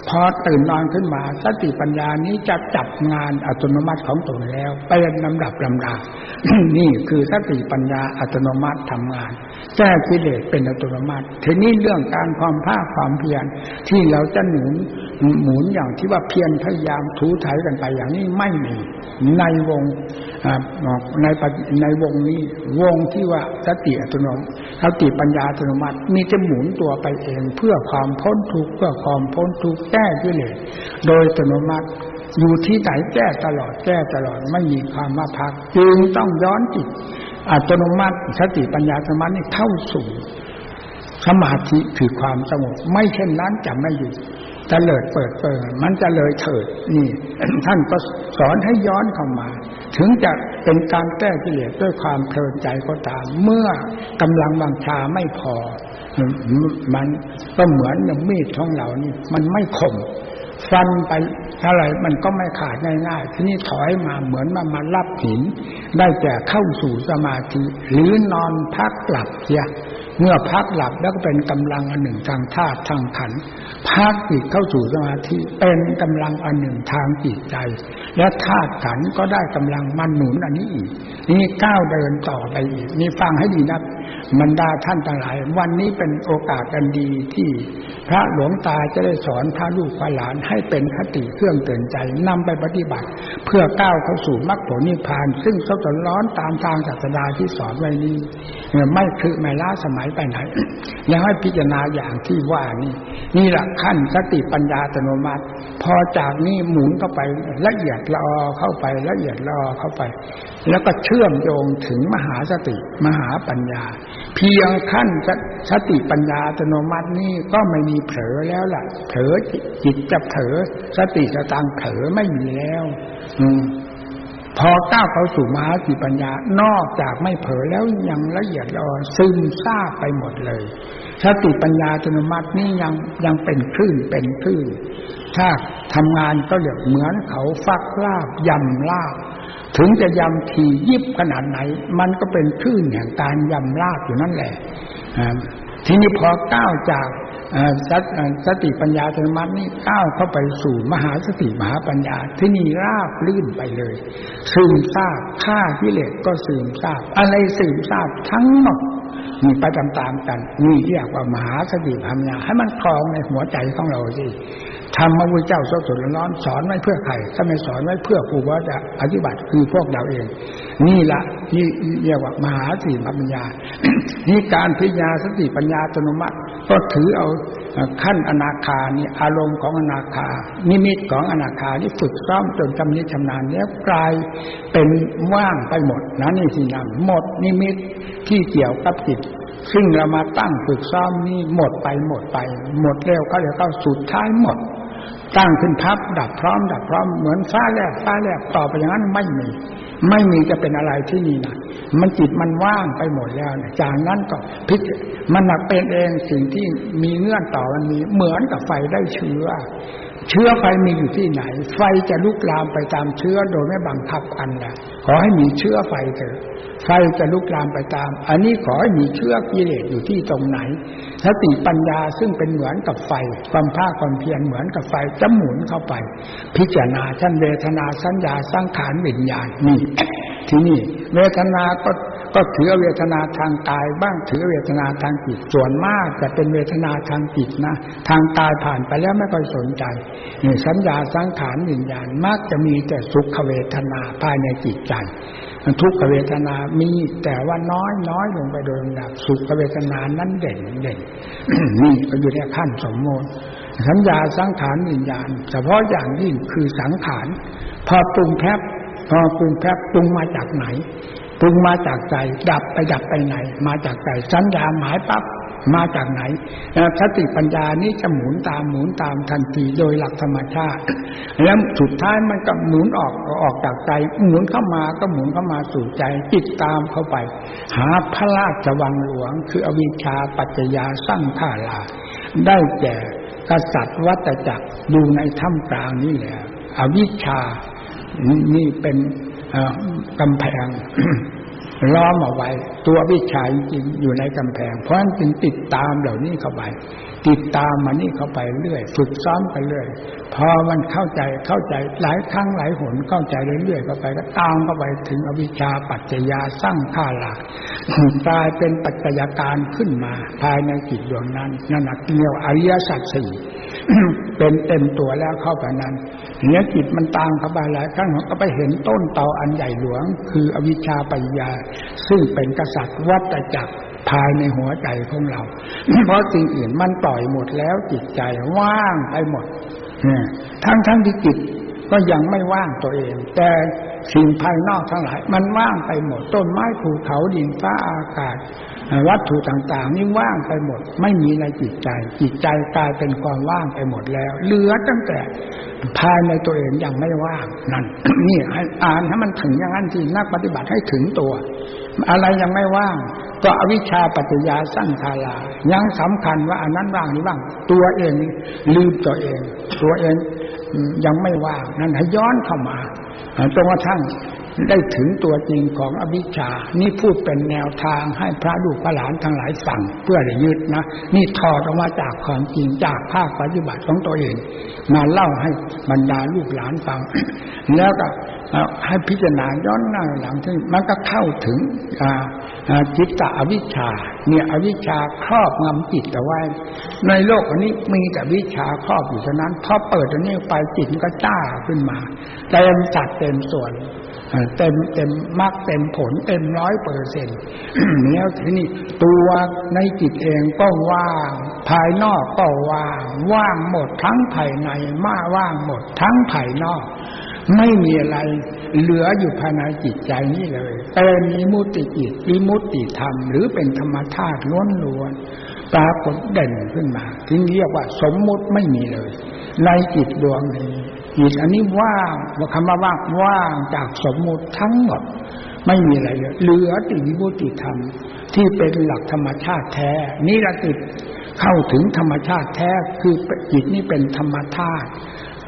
พอตื่นนอนขึ้นมาสติปัญญานี้จะจับงานอัตโนมัติของตนแล้วเป็นลำดับลำดานี่คือสติปัญญาอัตโนมัติทำงาน แก้กิเลสเป็นอัตโนมัติทีนี้เรื่องการความภาคความเพียรที่เราจะหนุนหมุนอย่างที่ว่าเพียรพยายามถูถ่ายกันไปอย่างนี้ไม่มีในวงในในวงนี้วงที่ว่าสติอัตโนมัติสติปัญญาอัตโนมัติมีจะหมุนตัวไปเองเพื่อความพ้นทุกข์เพื่อความพ้นทุกข์แก้กิเลสโดยอัตโนมัติอยู่ที่ไหนแก้ตลอดแก้ตลอดไม่มีความมาพักจึงต้องย้อนจิต อัตโนมัติสติปัญญาสมาธิเข้าสู่สมาธิคือความสงบไม่เช่นนั้นจะไม่อยู่จะเลิดเปิดเปิดมันจะเลยเถิดนี่ ท่านก็สอนให้ย้อนเข้ามา ถึงจะเป็นการแก้กิเลสด้วยความเพลินใจก็ตาม เมื่อกำลังบังชาไม่พอ มันก็เหมือนมีดของเรานี่ มันไม่คม ฟันไปอะไรมันก็ไม่ขาดง่ายๆที่นี่ถอยมาเหมือนมามารับหิน ได้แต่เข้าสู่สมาธิ หรือนอนพักหลับเสียเมื่อพักหลับแล้วก็เป็นกำลังอันหนึ่งทางธาตุทางขันพักจิตเข้าสู่สมาธิเป็นกำลังอันหนึ่งทางจิตใจ และธาตุขันก็ได้กำลังมันหนุนอันนี้อีกนี่ก้าวเดินต่อไปอีกนี่ฟังให้ดีนะ บรรดาท่านทั้งหลาย วันนี้เป็นโอกาสอันดีที่พระหลวงตาจะได้สอนพระลูกพระหลานให้เป็นคติเครื่องเตือนใจนำไปปฏิบัติ เพื่อก้าวเข้าสู่มรรคผลนิพพาน ซึ่งสดร้อนตามทางศาสดาที่สอนไว้นี้ไม่คือไม่ล้าสมัยไปไหน แล้วให้พิจารณาอย่างที่ว่านี่นี่หละขั้นสติปัญญาอัตโนมัติ พอจากนี้หมุนเข้าไปละเอียดละออเข้าไปละเอียดละออเข้าไป แล้วก็เชื่อมโยงถึงมหาสติมหาปัญญาเพียงขั้นสติปัญญาอัตโนมัตินี่ก็ไม่มีเผลอแล้วล่ะ เผลอจิตจะเผลอสติสตังเผลอไม่มีแล้ว อืมพอก้าวเข้าสู่มหาสติปัญญา นอกจากไม่เผลอแล้วยังละเอียดละออซึมซาบไปหมดเลยสติปัญญาอัตโนมัตินี่ยังยังเป็นคลื่นเป็นคลื่นถ้าทำงานก็เรียกเหมือนเขาฟักลาบยำลาบ ถึงจะยำทียิบขนาดไหน มันก็เป็นคลื่นแห่งการยำลาบอยู่นั่นแหละทีนี้พอก้าวจากสติปัญญาธรรมนี่ก้าวเข้าไปสู่มหาสติมหาปัญญา ที่นี่ราบลื่นไปเลยซึมซาบฆ่ากิเลสก็ซึมซาบ อะไรซึมซาบทั้งหมด มีไปตามๆกัน นี่เรียกว่ามหาสติปัญญาให้มันคลองในหัวใจของเราสิทำมพระพุทธเจ้าสดสดร้อนสอนไว้เพื่อใครถ้าไม่สอนไว้เพื่อผู้ว่าจะอธิบัติคือพวกเราเอง นี่ละนี่เรียกว่ามหาสติปัญญานี่การพิจารณาสติปัญญาอัตโนมัติ ก็ถือเอาขั้นอนาคานี่อารมณ์ของอนาคา นิมิตของอนาคาที่ฝึกซ้อมจนจำนิชำนาญแล้วกลายเป็นว่างไปหมดนะนี่สินะหมดนิมิตที่เกี่ยวกับจิตซึ่งเรามาตั้งฝึกซ้อมนี่หมดไปหมดไป หมดแล้วก็เดี๋ยวก็สุดท้ายหมด ตั้งขึ้นพับดับพร้อม ดับพร้อมเหมือนฟ้าแลบฟ้าแลบต่อไปอย่างนั้นไม่มี ไม่มีจะเป็นอะไรที่นี่นะมันจิตมันว่างไปหมดแล้วนะจากนั้นก็พิจมันหนักเป็นเองสิ่งที่มีเงื่อนต่อมันมีเหมือนกับไฟได้เชื้อ เชื้อไฟมีอยู่ที่ไหน ไฟจะลุกลามไปตามเชื้อโดยไม่บังคับกันแหละขอให้มีเชื้อไฟเถอะไฟจะลุกลามไปตาม อันนี้ขอให้มีเชื้อกิเลสอยู่ที่ตรงไหนสติปัญญาซึ่งเป็นเหมือนกับไฟ ความภาคความเพียรเหมือนกับไฟจะหมุนเข้าไป พิจารณาชั้นเวทนาสัญญาสังขารวิญญาณนี่ ที่นี่เวทนาก็ก็ถือเวทนาทางกาย บ้างถือเวทนาทางจิตส่วนมากจะเป็นเวทนาทางจิตนะ ทางกายผ่านไปแล้วไม่ค่อยสนใจนี่สัญญาสังขารวิญญาณมักจะมีแต่สุขเวทนาภายในจิตใจทุกขเวทนามีแต่ว่าน้อยน้อยลงไปโดยลำดับสุขเวทนานั้นเด่นเด่นนี่ก็อยู่ในขั้นสมมติสัญญาสังขารวิญญาณเฉพาะอย่างยิ่งคือสังขารพอปรุงแพบ พอปรุงแพบปรุงมาจากไหนปรุงมาจากใจ ดับไปดับไปไหน มาจากใจสัญญาหมายปั๊บมาจากไหนสติปัญญานี้จะหมุนตามหมุนตามทันทีโดยหลักธรรมชาติแล้วสุดท้ายมันก็หมุนออกออกจากใจ หมุนเข้ามาก็หมุนเข้ามาสู่ใจจิตตามเข้าไป หาพระราชวังหลวง คืออวิชชาปัจจยาสร้างท่าลา ได้แก่กษัตริย์วัตจักรอยู่ในถ้ำกลางนี่แหละอวิชชา นี่เป็นกำแพงล้อมเอาไว้ ตัววิชาจริงอยู่ในกำแพง เพราะฉะนั้นจึงติดตามเหล่านี้เข้าไป ติดตามมานี่เข้าไปเรื่อย ฝึกซ้อมไปเรื่อย พอมันเข้าใจเข้าใจหลายครั้งหลายหนเข้าใจเรื่อยๆเข้าไปก็ตามเข้าไปถึงอวิชชาปัจจยาสร้างข้าลากลายเป็นปัจจัยการขึ้นมา ภายในจิตดวงนั้นนั่นเรียกอริยสัจสี่ เป็นเต็มตัวแล้วเข้าไปนั้นเนี้ยจิตมันตามเข้าไปหลายครั้งก็ไปเห็นต้นเตาอันใหญ่หลวง คืออวิชชาปัญญา ซึ่งเป็นกษัตริย์วัตจักรภายในหัวใจของเรา เพราะสิ่งอื่นมันปล่อยหมดแล้วจิตใจว่างไปหมดทั้งทั้งที่จิตก็ยังไม่ว่างตัวเอง แต่สิ่งภายนอกทั้งหลาย มันว่างไปหมดต้นไม้ภูเขาดินฟ้าอากาศ วัตถุต่างๆ นี่ว่างไปหมด ไม่มีในจิตใจ จิตใจกลายเป็นความว่างไปหมดแล้ว เหลือตั้งแต่ภายในตัวเองยังไม่ว่างนั่นนี่อ่านให้มันถึงอย่างนั้นที่นักปฏิบัติให้ถึงตัว อะไรยังไม่ว่าง ก็อวิชชาปัจจยาสร้างทาลายังสำคัญว่าอันนั้นว่างนี้ว่าง ตัวเองลืมตัวเอง ตัวเองยังไม่ว่างนั่นให้ย้อนเข้ามาจนกระทั่งได้ถึงตัวจริงของอวิชชา นี่พูดเป็นแนวทางให้พระลูกพระหลานทั้งหลายสั่งเพื่อได้ยึดนะ นี่ถอดออกมาจากความจริงจากภาคปฏิบัติของตัวเอง มาเล่าให้บรรดาลูกหลานฟัง แล้วก็ ให้พิจารณาย้อนหน้าหลังที่มันก็เข้าถึงจิตตอวิชชา เนี่ยอวิชชาครอบงำจิตแต่ว่าในโลกอันนี้มีแต่วิชาครอบอยู่ฉะนั้นพอเปิดอันนี้ไปจิตก็จ้าขึ้นมาเต็มจัดเต็มส่วนเต็มเต็มมากเต็มผลเต็มร้อยเปอร์เซ็นต์แล้วทีนี้ตัวในจิตเองก็ว่าง ภายนอกก็ว่าง ว่างหมดทั้งภายในมาว่างหมดทั้งภายนอก ไม่มีอะไรเหลืออยู่ภายในจิตใจนี่เลยเป็นมิมุติจิตมิมุติธรรม หรือเป็นธรรมธาตุล้วนล้วนปรากฏเด่นขึ้นมาถึงเรียกว่าสมมุติไม่มีเลย ในจิตดวงนี้จิตอันนี้ว่างว่าคำว่าว่างว่างจากสมมุติทั้งหมด ไม่มีอะไรเลยเหลือติวิมุติธรรม ที่เป็นหลักธรรมชาติแท้นี่ละติดเข้าถึงธรรมชาติแท้คือจิตนี่เป็นธรรมธาตุ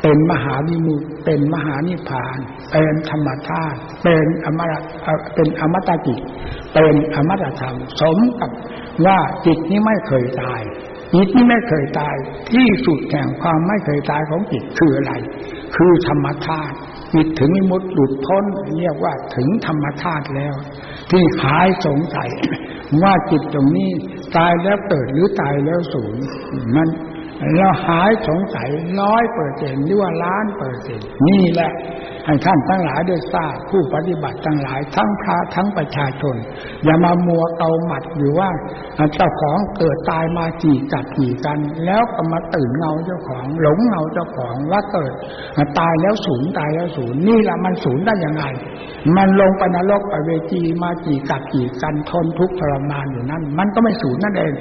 เป็นมหาวิมุตเป็นมหานิพาน เป็นธรรมธาตุเป็นอมตะเป็นอมตะจิตเป็นอมตะธรรม สมกับว่าจิตนี้ไม่เคยตาย จิตนี้ไม่เคยตายที่สุดแห่งความไม่เคยตายของจิตคืออะไร คือธรรมธาตุจิตถึงมุดหลุดพ้นเรียกว่าถึงธรรมธาตุแล้ว ที่หายสงสัยว่าจิตตรงนี้ตายแล้วเกิดหรือตายแล้วสูญมัน เราหายสงสัยร้อยเปอร์เซ็นต์หรือว่าล้านเปอร์เซ็นต์นี่แหละ ให้ท่านทั้งหลายได้ทราบผู้ปฏิบัติทั้งหลายทั้งพระทั้งประชาชน อย่ามามัวเกาหมัดอยู่ว่าเจ้าของเกิดตายมากี่กัดกี่กัน แล้วก็มาตื่นเงาเจ้าของ หลงเงาเจ้าของว่าเกิดตายแล้วศูนย์ตายแล้วศูนย์นี่แหละมันศูนย์ได้ยังไง มันลงไปนรกไปเวจีมากี่กัดกี่กันทนทุกข์ทรมานอยู่นั่นมันก็ไม่ศูนย์นั่นเอง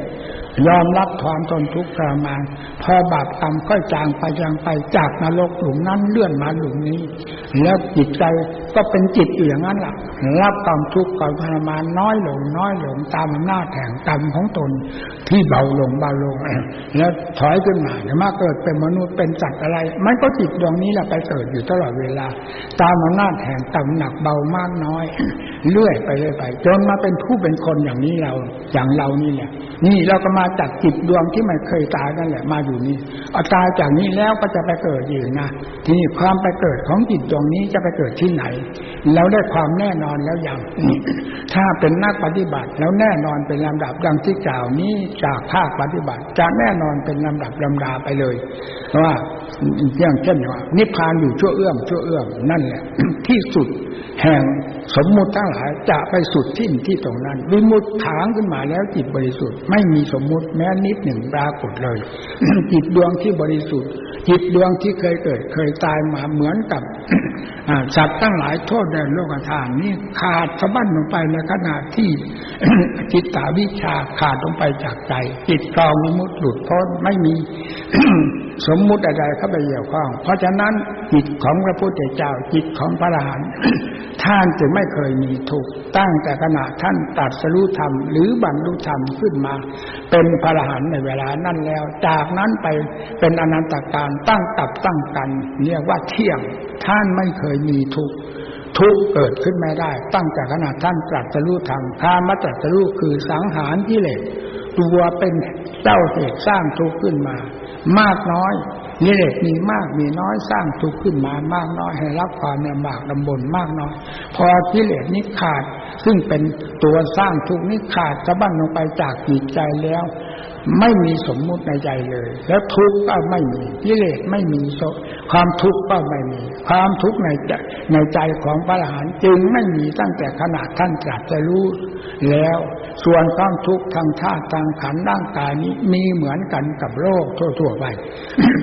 ยอมรับความทนทุกข์ทรมานพอบาปกรรมค่อยจางไปจางไปจากนรกหลุมนั้นเลื่อนมาหลุมนี้แล้วจิตใจก็เป็นจิตอย่างนั้นล่ะ รับความทุกข์ความทรมานน้อยลง น้อยลงตามอำนาจแห่งกรรมของตนที่เบาลงเบาลงแล้วถอยขึ้นมาเนี่ยมาเกิดเป็นมนุษย์เป็นจัตว์อะไร มันก็จิตดวงนี้แหละไปเกิดอยู่ตลอดเวลา ตามอำนาจแห่งกรรมหนักเบามากน้อย เลื่อยไปเรื่อยไป จนมาเป็นผู้เป็นคนอย่างนี้เราอย่างเรานี่แหละนี่เราก็มาจากจิตดวงที่ไม่เคยตายนั่นแหละมาอยู่นี่เอาตายจากนี้แล้วก็จะไปเกิดอยู่นะ ทีนี้ความไปเกิดของจิตดวงงนี้จะไปเกิดที่ไหนเราได้ความแน่นอนแล้วอย่างถ้าเป็นนักปฏิบัติ แล้วแน่นอนเป็นลำดับดังที่กล่าวนี้จากภาคปฏิบัติ จะแน่นอนเป็นลำดับลำดาไปเลยเพราะว่าอย่างเช่นว่านิพพานอยู่ชั่วเอื้อมชั่วเอื้อมนั่นแหละที่สุดแห่งสมมุติทั้งหลายจะไปสุดที่ที่ตรงนั้นวิมุตถางขึ้นมาแล้วจิตบริสุทธิ์ไม่มีสมมุติแม้นิดหนึ่งปรากฏเลย จิตดวงที่บริสุทธิ์ จิตดวงที่เคยเกิดเคยตายมาเหมือนกับสัตว์ตั้งหลายโทษในโลกธาตุนี้ขาดสะบั้นลงไปในขณะที่จิตตาวิชาขาดลงไปจากใจจิตกองมุดหลุดพ้นไม่มี สมมุติใดๆเข้าไปเกี่ยวข้อง เพราะฉะนั้นจิตของพระพุทธเจ้าจิตของพระอรหันต์ท่านจะไม่เคยมีทุกตั้งแต่ขณะท่านตัดสรุธรรม หรือบรรลุธรรมขึ้นมา เป็นพระอรหันต์ในเวลานั้นแล้ว จากนั้นไปเป็นอนันตการตั้งตับตั้งกันเรียกว่าเที่ยงท่านไม่เคยมีทุกทุกเกิดขึ้นไม่ได้ ตั้งแต่ขณะท่านตรัสรู้ธรรมธรรมตรัสรู้คือสังหารกิเลสตัวเป็นเจ้าเหตุสร้างทุกข์ขึ้นมา มากน้อยนิเลสมีมากมีน้อยสร้างทุกข์ขึ้นมามากน้อยให้รับความลำบากลำบนมากน้อย พอกิเลสนี้ขาด ซึ่งเป็นตัวสร้างทุกข์นี้ขาดสะบั้นลงไปจากจิตใจแล้ว ไม่มีสมมุติในใจเลย แล้วทุกข์ก็ไม่มีกิเลสไม่มีความทุกข์ก็ไม่มี ความทุกข์ในใจในใจของพระอรหันต์จึงไม่มีตั้งแต่ขณะท่านตรัสรู้ แล้วส่วนความทุกข์ทางธาตุทางขันร่างกายนี้มีเหมือนกันกับโลกทั่วๆไป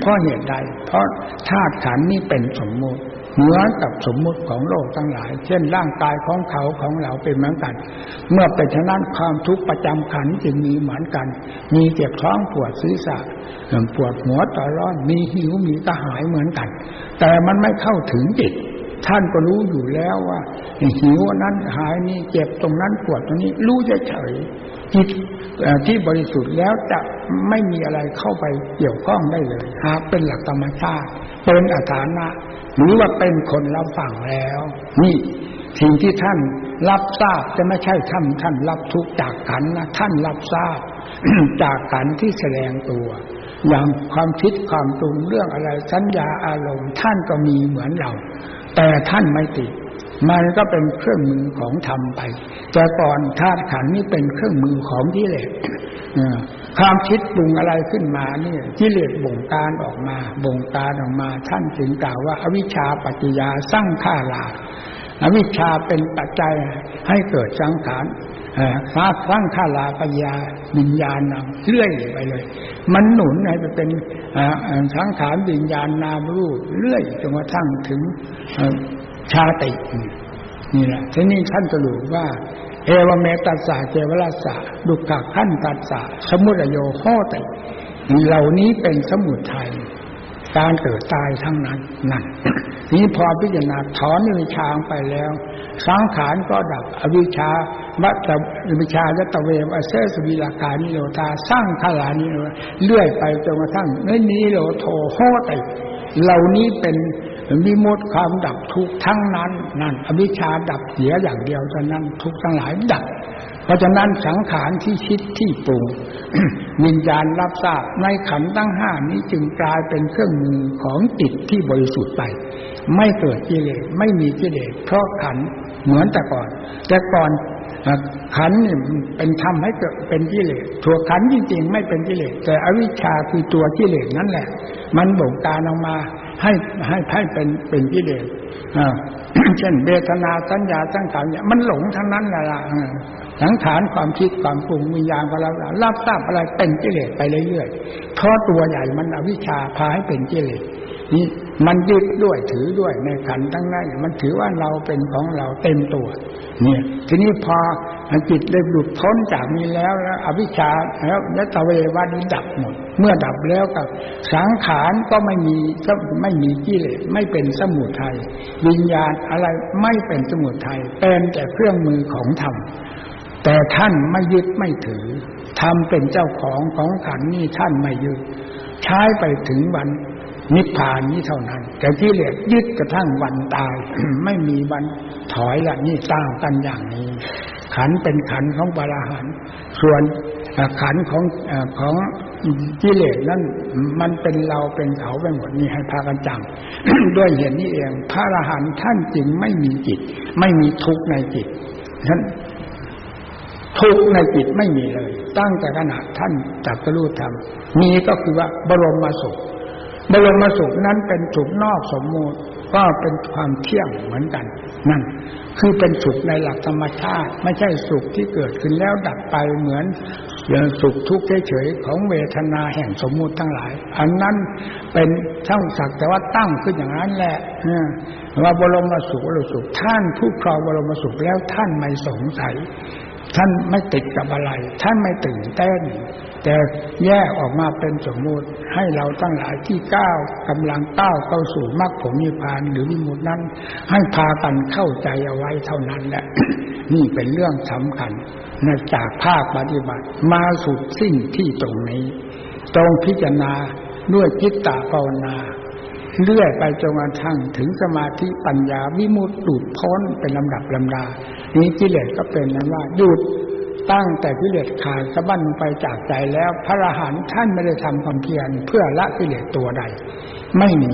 เพราะเหตุใด เพราะธาตุขันนี้เป็นสมมุติ เหมือนกับสมมุติของโลกทั้งหลาย เช่นร่างกายของเขาของเราเป็นเหมือนกัน เมื่อเป็นฉะนั้นความทุกข์ประจำขันจึงมีเหมือนกัน มีเจ็บท้องปวดศีรษะปวดหัวต่อร้อนมีหิวมีกระหายเหมือนกัน แต่มันไม่เข้าถึงจิตท่านก็รู้อยู่แล้วว่าหิวนั้นหายนี่เจ็บตรงนั้นปวดตรงนี้ รู้เฉยจิตที่บริสุทธิ์แล้วจะ ไม่มีอะไรเข้าไปเกี่ยวข้องได้เลยหากเป็นหลักธรรมชาติเป็นอัฐานะหรือว่าเป็นคนรับฟังแล้ว นี่สิ่งที่ท่านรับทราบจะไม่ใช่ท่านท่านรับทุกจากขันนะท่านรับทราบ จากขันที่แสดงตัว อย่างความคิดความปรุงเรื่องอะไรสัญญาอารมณ์ ท่านก็มีเหมือนเรา แต่ท่านไม่ติดมันก็เป็นเครื่องมือของธรรมไป แต่ก่อนธาตุขันนี้เป็นเครื่องมือของกิเลส ความคิดปรุงอะไรขึ้นมาเนี่ยกิเลสบ่งการออกมาบ่งการออกมา ท่านถึงกล่าวว่าอวิชชาปัจจยาสร้างข้าลาอวิชชาเป็นปัจจัยให้เกิดสังขารฟ้าครั้งข้าลาปัญญาวิญญาณนำเลื่อยไปเลย มันหนุนให้ไปเป็นสังขารวิญญาณนามรูปเลื่อยจนกระทั่งถึงชาตินี่แหละทีนี้ท่านสรุปว่า เอวเมตัสสะเจวราสะดุกขขั้นตัสสะสมุทโยโหติเหล่านี้เป็นสมุทัยการเกิดตายทั้งนั้นนั่นนี้พอพิจารณาถอนวิชาไปแล้ว สังขารก็ดับอวิชาวัตวิชาและตะเวมอเซสวิลาการนิโรธาสร้างขลานิโรเลื่อยไปจนกระทั่งนื้อนี้โลโทโหติเหล่านี้เป็น มีมดความดับทุกทั้งนั้น นั่นอวิชชาดับเสียอย่างเดียวเท่านั้นทุกทั้งหลายดับ เพราะฉะนั้นสังขารที่คิดที่ปรุงวิญญาณรับทราบในขันตั้งห้านี้จึงกลายเป็นเครื่องมือของจิตที่บริสุทธิ์ไป ไม่เกิดกิเลสไม่มีกิเลสเพราะขันเหมือนแต่ก่อน แต่ก่อนขันนี่เป็นทำให้เกิดเป็นกิเลสถั่วขันจริงๆ ไม่เป็นกิเลสแต่อวิชชาคือตัวกิเลสนั่นแหละ มันบ่งการออกมา ให้ให้ให้เป็นเป็นกิเลสเช่นเบทนาสัญญาสังขารเนี่ยมันหลงทั้งนั้นแหละสังขารความคิดความปรุงวิญญาณก็รับรับทราบอะไรเป็นกิเลสไปเรื่อยๆเพราะตัวใหญ่มันอวิชชาพาให้เป็นกิเลสนี่มันยึดด้วยถือด้วยในขันตั้งนั้นมันถือว่าเราเป็นของเราเต็มตัว เนี่ย ทีนี้พอ จิตได้หลุดพ้นจากนี้แล้วแล้วอวิชชาแล้วและตะเววานี้ดับหมด เมื่อดับแล้วกับสังขารก็ไม่มีไม่มีกิเลสไม่เป็นสมุทัยวิญญาณอะไรไม่เป็นสมุทัยเป็นแต่เครื่องมือของธรรมแต่ท่านไม่ยึดไม่ถือทำเป็นเจ้าของของขันนี่ท่านไม่ยึดใช้ไปถึงวันนิพพานนี้เท่านั้น แต่ที่เหลือยึดกระทั่งวันตาย ไม่มีวันถอยละนี่ตั้งกันอย่างนี้ ขันเป็นขันของบาราหันส่วนขันของของกิเลสนั้นมันเป็นเราเป็นเขาไปหมดนี่ให้พากันจำด้วยเหตุนี้เอง พระอรหันต์ท่านจึงไม่มีจิต ไม่มีทุกข์ในจิตท่านทุกข์ในจิตไม่มีเลย ตั้งแต่ขณะท่านจักรู้ธรรมมีก็คือว่าบรมมาสุขบรมสุขนั้นเป็นสุขนอกสมมูติก็เป็นความเที่ยงเหมือนกัน นั่นคือเป็นสุขในหลักธรรมชาติ ไม่ใช่สุขที่เกิดขึ้นแล้วดับไปเหมือนอย่างสุขทุกข์เฉยๆของเวทนาแห่งสมมุติทั้งหลาย อันนั้นเป็นช่างสักแต่ว่าตั้งขึ้นอย่างนั้นแหละว่าบรมสุขบรมสุขท่านผู้ครองบรมสุขแล้วท่านไม่สงสัย ท่านไม่ติดกับอะไร ท่านไม่ตื่นเต้น แต่แยกออกมาเป็นสมมุติให้เราตั้งหลายที่ก้าวกำลังก้าวเข้าสู่มรรคผลนิพพานหรือวิมุตินั้น ให้พากันเข้าใจเอาไว้เท่านั้นแหละนี่เป็นเรื่องสำคัญนจากภาคปฏิบัติ มาสุดสิ้นที่ตรงนี้ ตรงพิจารณาด้วยจิตตภาวนา เลื่อยไปจนกระทั่งถึงสมาธิปัญญาวิมุตติหลุดพ้นเป็นลำดับลำดา นี้กิเลสก็เป็นนั้นว่าหยุดตั้งแต่กิเลสขาดสะบั้นไปจากใจแล้ว พระอรหันต์ท่านไม่ได้ทำความเพียรเพื่อละกิเลสตัวใด ไม่มี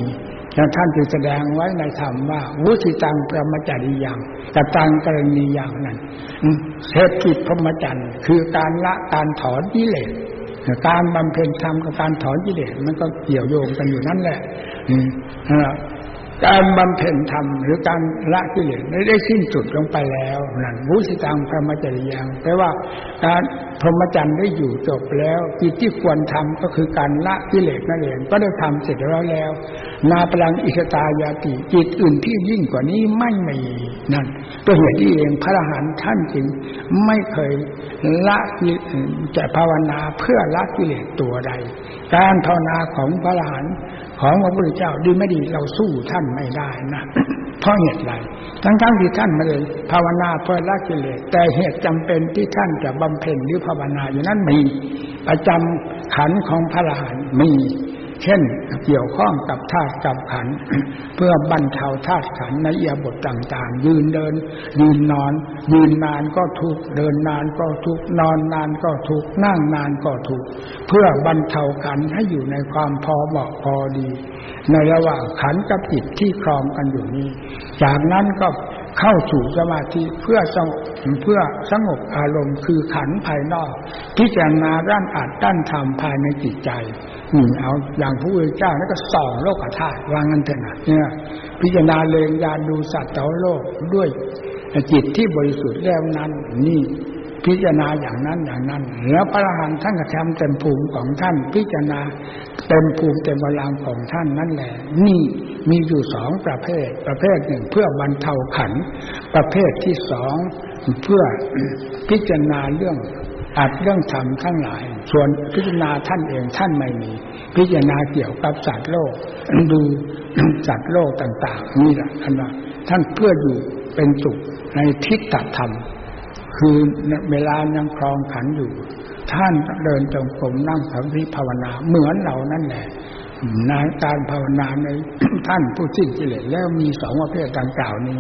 แล้วท่านจึงแสดงไว้ในธรรมว่า วุติตังประมจาริยังกตังกรณีอย่างนั้นเศรษฐกิจพรหมจรรย์คือการละการถอนกิเลส การบำเพ็ญธรรมกับการถอนกิเลสมันก็เกี่ยวโยงกันอยู่นั่นแหละ การบำเพ็ญธรรมหรือการละกิเลสได้สิ้นสุดลงไปแล้วนั่นมุสิตังพรหมจริยังแปลว่าการพรหมจรรย์ได้อยู่จบแล้วกิจที่ควรทำก็คือการละกิเลสนั่นเองก็ได้ทำเสร็จแล้วแล้ว นาพลังอิสตายาติจิตอื่นที่ยิ่งกว่านี้ไม่มีนั่นตัวเหตุที่เองพระอรหันต์ท่านจึงไม่เคยละจะภาวนาเพื่อละกิเลสตัวใด การภาวนาของพระอรหันต์ ของพระพุทธเจ้าดีไม่ดีเราสู้ท่านไม่ได้นะเพราะเหตุไรทั้งทั้งที่ท่านไม่ได้ภาวนาเพื่อละกิเลสแต่เหตุจำเป็นที่ท่านจะบำเพ็ญหรือภาวนาอยู่นั้นมีประจำขันของพระอรหันต์มี เช่น เกี่ยวข้องกับธาตุกับขัน เพื่อบรรเทาธาตุขันในเอียบทต่างๆ ยืนเดิน ยืนนอน ยืนนานก็ทุกเดินนานก็ทุกนอนนานก็ทุกนั่งนานก็ทุกเพื่อบรรเทาขันให้อยู่ในความพอเหมาะพอดี ในระหว่างขันกับจิตที่ครองกันอยู่นี้ จากนั้นก็ เข้าสู่สมาธิเพื่อสงบเพื่อสงบอารมณ์คือขันภายนอกพิจารณาด้านอัดด้านธรรมภายในจิตใจนี่เอาอย่างพระพุทธเจ้านั่นก็ส่องโลกธาตุวางเงินเถอะนะเนี่ย พิจารณาเลงยานดูสัตว์เต่าโลกด้วยจิตที่บริสุทธิ์แล้วนั้น นี่ พิจารณาอย่างนั้นอย่างนั้น แล้วพระอรหันต์ท่านก็ทำเต็มภูมิของท่าน พิจารณาเต็มภูมิเต็มพลังของท่านนั่นแหละ นี่มีอยู่สองประเภท ประเภทหนึ่งเพื่อบรรเทาขัน ประเภทที่สองเพื่อพิจารณาเรื่องอัดเรื่องธรรมทั้งหลาย ส่วนพิจารณาท่านเองท่านไม่มี พิจารณาเกี่ยวกับสัตว์โลก ดูสัตว์โลกต่าง ๆ นี่แหละท่านว่าท่านเพื่ออยู่เป็นสุขในทิฏฐธรรม คือเวลายังครองขันอยู่ ท่านเดินจงกรมนั่งสมาธิภาวนาเหมือนเรานั่นแหละในการภาวนาในท่านผู้สิ้นกิเลสแล้วมีสองประเภทดังกล่าวนี้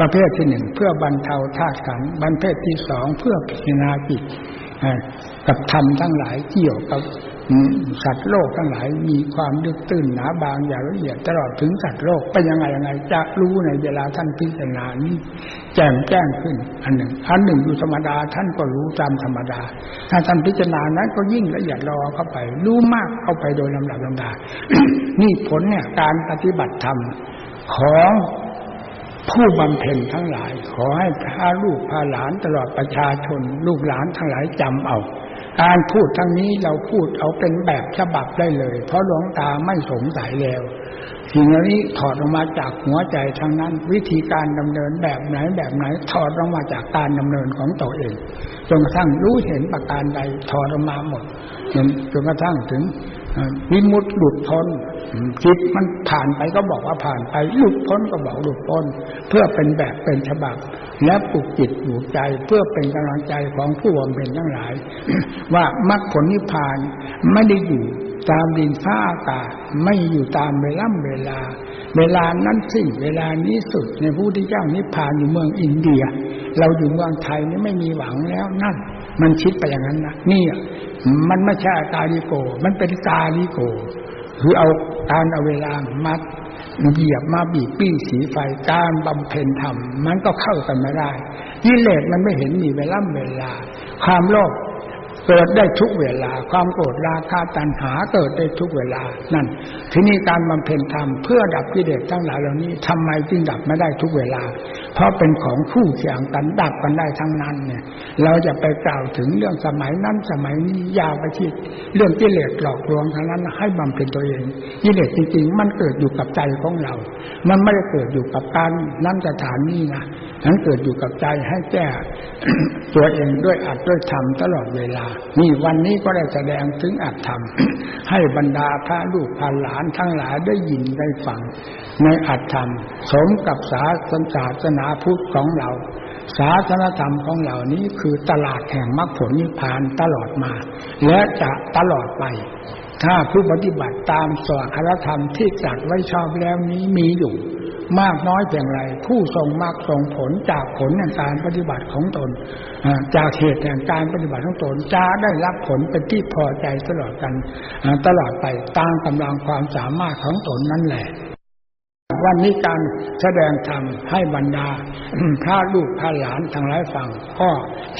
ประเภทที่หนึ่งเพื่อบรรเทาธาตุขันประเภทที่สองเพื่อพิจารณาจิตกับธรรมทั้งหลายเกี่ยวกับ สัตว์โลกทั้งหลายมีความลึกตื้นหนาบางอย่างละเอียดตลอดถึงสัตว์โลกไปยังไงยังไงจะรู้ในเวลาท่านพิจารณานี้แจ่มแจ้งขึ้น อันหนึ่ง อันหนึ่งอยู่ธรรมดาท่านก็รู้ตามธรรมดา ถ้าท่านพิจารณานั้นก็ยิ่งละเอียดรอเข้าไป รู้มากเข้าไปโดยลำดับลำดา นี่ผลเนี่ยการปฏิบัติธรรมของผู้บำเพ็ญทั้งหลาย ขอให้พาลูกพาหลานตลอดประชาชน ลูกหลานทั้งหลายจำเอา การพูดทั้งนี้เราพูดเอาเป็นแบบฉบับได้เลย เพราะหลวงตาไม่สงสัยแล้วสิ่งนี้ถอดออกมาจากหัวใจทั้งนั้น วิธีการดำเนินแบบไหนแบบไหน ถอดออกมาจากการดำเนินของตัวเองจนกระทั่งรู้เห็นประการใดถอดออกมาหมดจนกระทั่งถึง วิมุตติหลุดพ้นจิตมันผ่านไปก็บอกว่าผ่านไปหลุดพ้นก็บอกหลุดพ้น เพื่อเป็นแบบเป็นฉบับ และปลุกจิตปลุกใจเพื่อเป็นกำลังใจของผู้บำเพ็ญทั้งหลาย ว่ามรรคผลนิพพานไม่ได้อยู่ตามดินฟ้าอากาศไม่อยู่ตามเวลาเวลา เวลานั้นสิ้นเวลานี้สุดในผู้ที่เจ้านิพพานอยู่เมืองอินเดีย เราอยู่เมืองไทยนี่ไม่มีหวังแล้วนั่น มันคิดไปอย่างนั้นนะนี่ มันไม่ใช่กาลิโก มันเป็นกาลิโก คือเอาการเอาเวลามัดเหยียบมาบีบปี้สีไฟการบำเพ็ญธรรม มันก็เข้ากันไม่ได้ยิเลสมันไม่เห็นมีเวลาเวลา ความโลภ เกิดได้ทุกเวลา ความโกรธราคะตัณหาเกิดได้ทุกเวลานั่น ทีนี้การบำเพ็ญธรรมเพื่อดับกิเลสทั้งหลายเหล่านี้ทำไมจึงดับไม่ได้ทุกเวลา เพราะเป็นของคู่เคียงกันดับกันได้ทั้งนั้นเนี่ย เราจะไปกล่าวถึงเรื่องสมัยนั้นสมัยนี้ยาวไปที่เรื่องกิเลสหลอกลวงทั้งนั้น ให้บำเพ็ญตัวเองกิเลสจริงๆ มันเกิดอยู่กับใจของเรา มันไม่ได้เกิดอยู่กับการนั่นสถานนี้นะนั้นเกิดอยู่กับใจให้แก้ตัวเองด้วยอัดด้วยธรรมตลอดเวลานี่วันนี้ก็ได้แสดงถึงอัตธรรม ให้บรรดาพระลูกพาหลานทั้งหลายได้ยินได้ฟัง ในอัตธรรม สมกับศาสนาพุทธของเรา ศาสนธรรมของเหล่านี้คือตลาดแห่งมรรคผลนิพพานตลอดมา และจะตลอดไป ถ้าผู้ปฏิบัติตามสวดคธรรมที่จัดไว้ชอบแล้วนี้มีอยู่ มากน้อยเพียงไร ผู้ทรงมากทรงผลจากผลแห่งการปฏิบัติของตน จากเหตุแห่งการปฏิบัติของตนจะได้รับผลเป็นที่พอใจตลอดกันตลอดไปตามกำลังความสามารถของตนนั่นแหละ วันนี้การแสดงธรรมให้บรรดาพระลูกพระหลานทั้งหลายฟังก็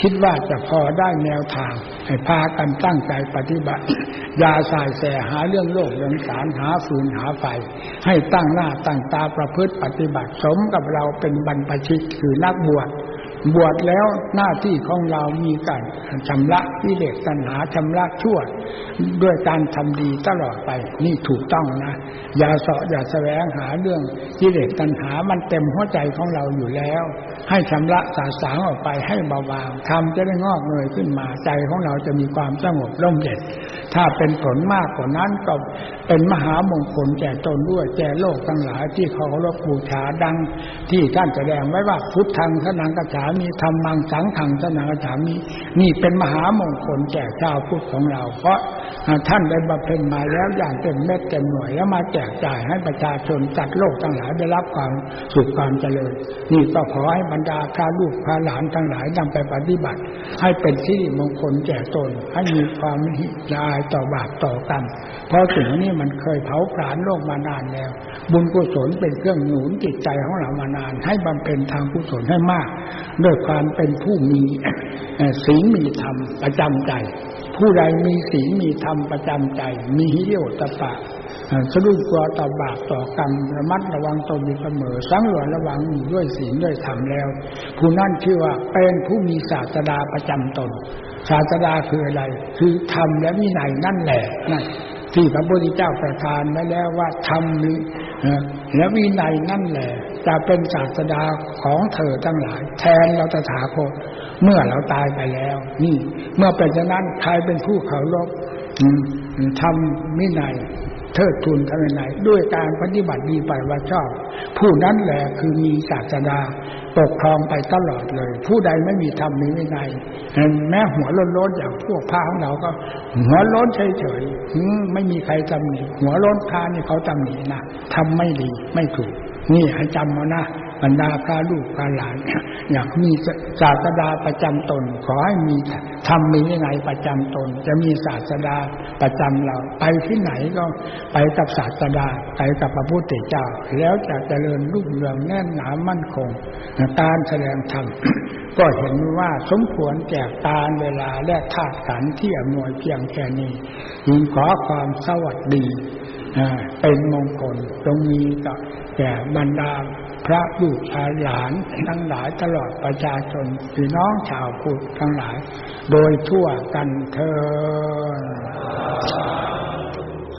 คิดว่าจะพอได้แนวทาง ให้พากันตั้งใจปฏิบัติยาสายแสหาเรื่องโลกเรื่องสารหาฟืนหาไฟ ให้ตั้งหน้าตั้งตาประพฤติปฏิบัติสมกับเราเป็นบรรพชิตคือนักบวช บวชแล้วหน้าที่ของเรามีการชำระกิเลสตัณหาชำระชั่ว ด้วยการทำดีตลอดไป นี่ถูกต้องนะ อย่าเสาะอย่าแสวงหาเรื่องกิเลสตัณหามันเต็มหัวใจของเราอยู่แล้ว ให้ชำระสาสางออกไปให้เบาๆทำจะได้งอกเงยขึ้นมา ใจของเราจะมีความสงบร่มเย็นถ้าเป็นผลมากกว่านั้นก็เป็นมหามงคลแก่ตนด้วยแก่โลกทั้งหลายที่เขารบบูชาดัง ที่ท่านแสดงไว้ว่าพุทธังสนังกัจฉามีธรรมังสังขังสนังกัจฉามีนี่เป็นมหามงคลแก่ชาวพุทธของเรา เพราะท่านได้บำเพ็ญมาแล้วอย่างเต็มเม็ดเต็มหน่วยแล้วมาแจกจ่ายให้ประชาชนจัดโลกทั้งหลายได้รับความสุขความเจริญนี่ก็ขอให้บรรดาพระลูกพระหลานทั้งหลายนำไปปฏิบัติ ให้เป็นที่มงคลแก่ตน ให้มีความหิยายต่อบาปต่อกรรมเพราะสิ่งนี้มันเคยเผาผลาญโลกมานานแล้ว บุญกุศลเป็นเครื่องหนุนจิตใจของเรามานาน ให้บำเพ็ญทางกุศลให้มาก ด้วยความเป็นผู้มีศีลมีธรรมประจำใจ ผู้ใดมีศีลมีธรรมประจำใจ มีฮิโอตปะ สะดุ้งกลัวต่อบาปต่อกรรมระมัดระวังตนอยู่เสมอสังวรระวังด้วยศีลด้วยธรรมแล้ว ผู้นั้นชื่อว่าเป็นผู้มีศาสดาประจำตน ศาสดาคืออะไร คือธรรมและวินัยนั่นแหละนั่นที่พระพุทธเจ้าประทานไว้แล้วว่าธรรมและวินัยนั่นแหละ จะเป็นศาสดาของเธอทั้งหลาย แทนเราตถาคตเมื่อเราตายไปแล้ว นี่ เมื่อเป็นฉะนั้นใครเป็นผู้เคารพทำวินัย เทิดทูนทำวินัยด้วยการปฏิบัติดีไปว่าชอบ ผู้นั้นแหละคือมีศาสดาปกครองไปตลอดเลย ผู้ใดไม่มีธรรมมีวินัยแม้หัวล้นๆอย่างพวกพระของเราก็ หัวล้นเฉยๆไม่มีใครตำหนิหัวล้นพานี่เขาตำหนินะทำไม่ดีไม่ถูก นี่ให้จำเอานะ บรรดาพระลูกพระหลาน อยากมีศาสดาประจำตน ขอให้มีทำมีวินัยประจำตน จะมีศาสดาประจำเรา ไปที่ไหนก็ไปกับศาสดาไปกับพระพุทธเจ้า แล้วจะเจริญรุ่งเรืองแน่นหนามั่นคง การแสดงธรรมก็เห็นว่าสมควรแจกตาเวลาและธาตุขันที่อำนวยเพียงแค่นี้ยิงขอความสวัสดีเป็นมงคลตรงนี้ก็แก่บรรดา พระลูกชายหลานทั้งหลายตลอดประชาชนพี่น้องชาวพุทธทั้งหลาย โดยทั่วกันเธอ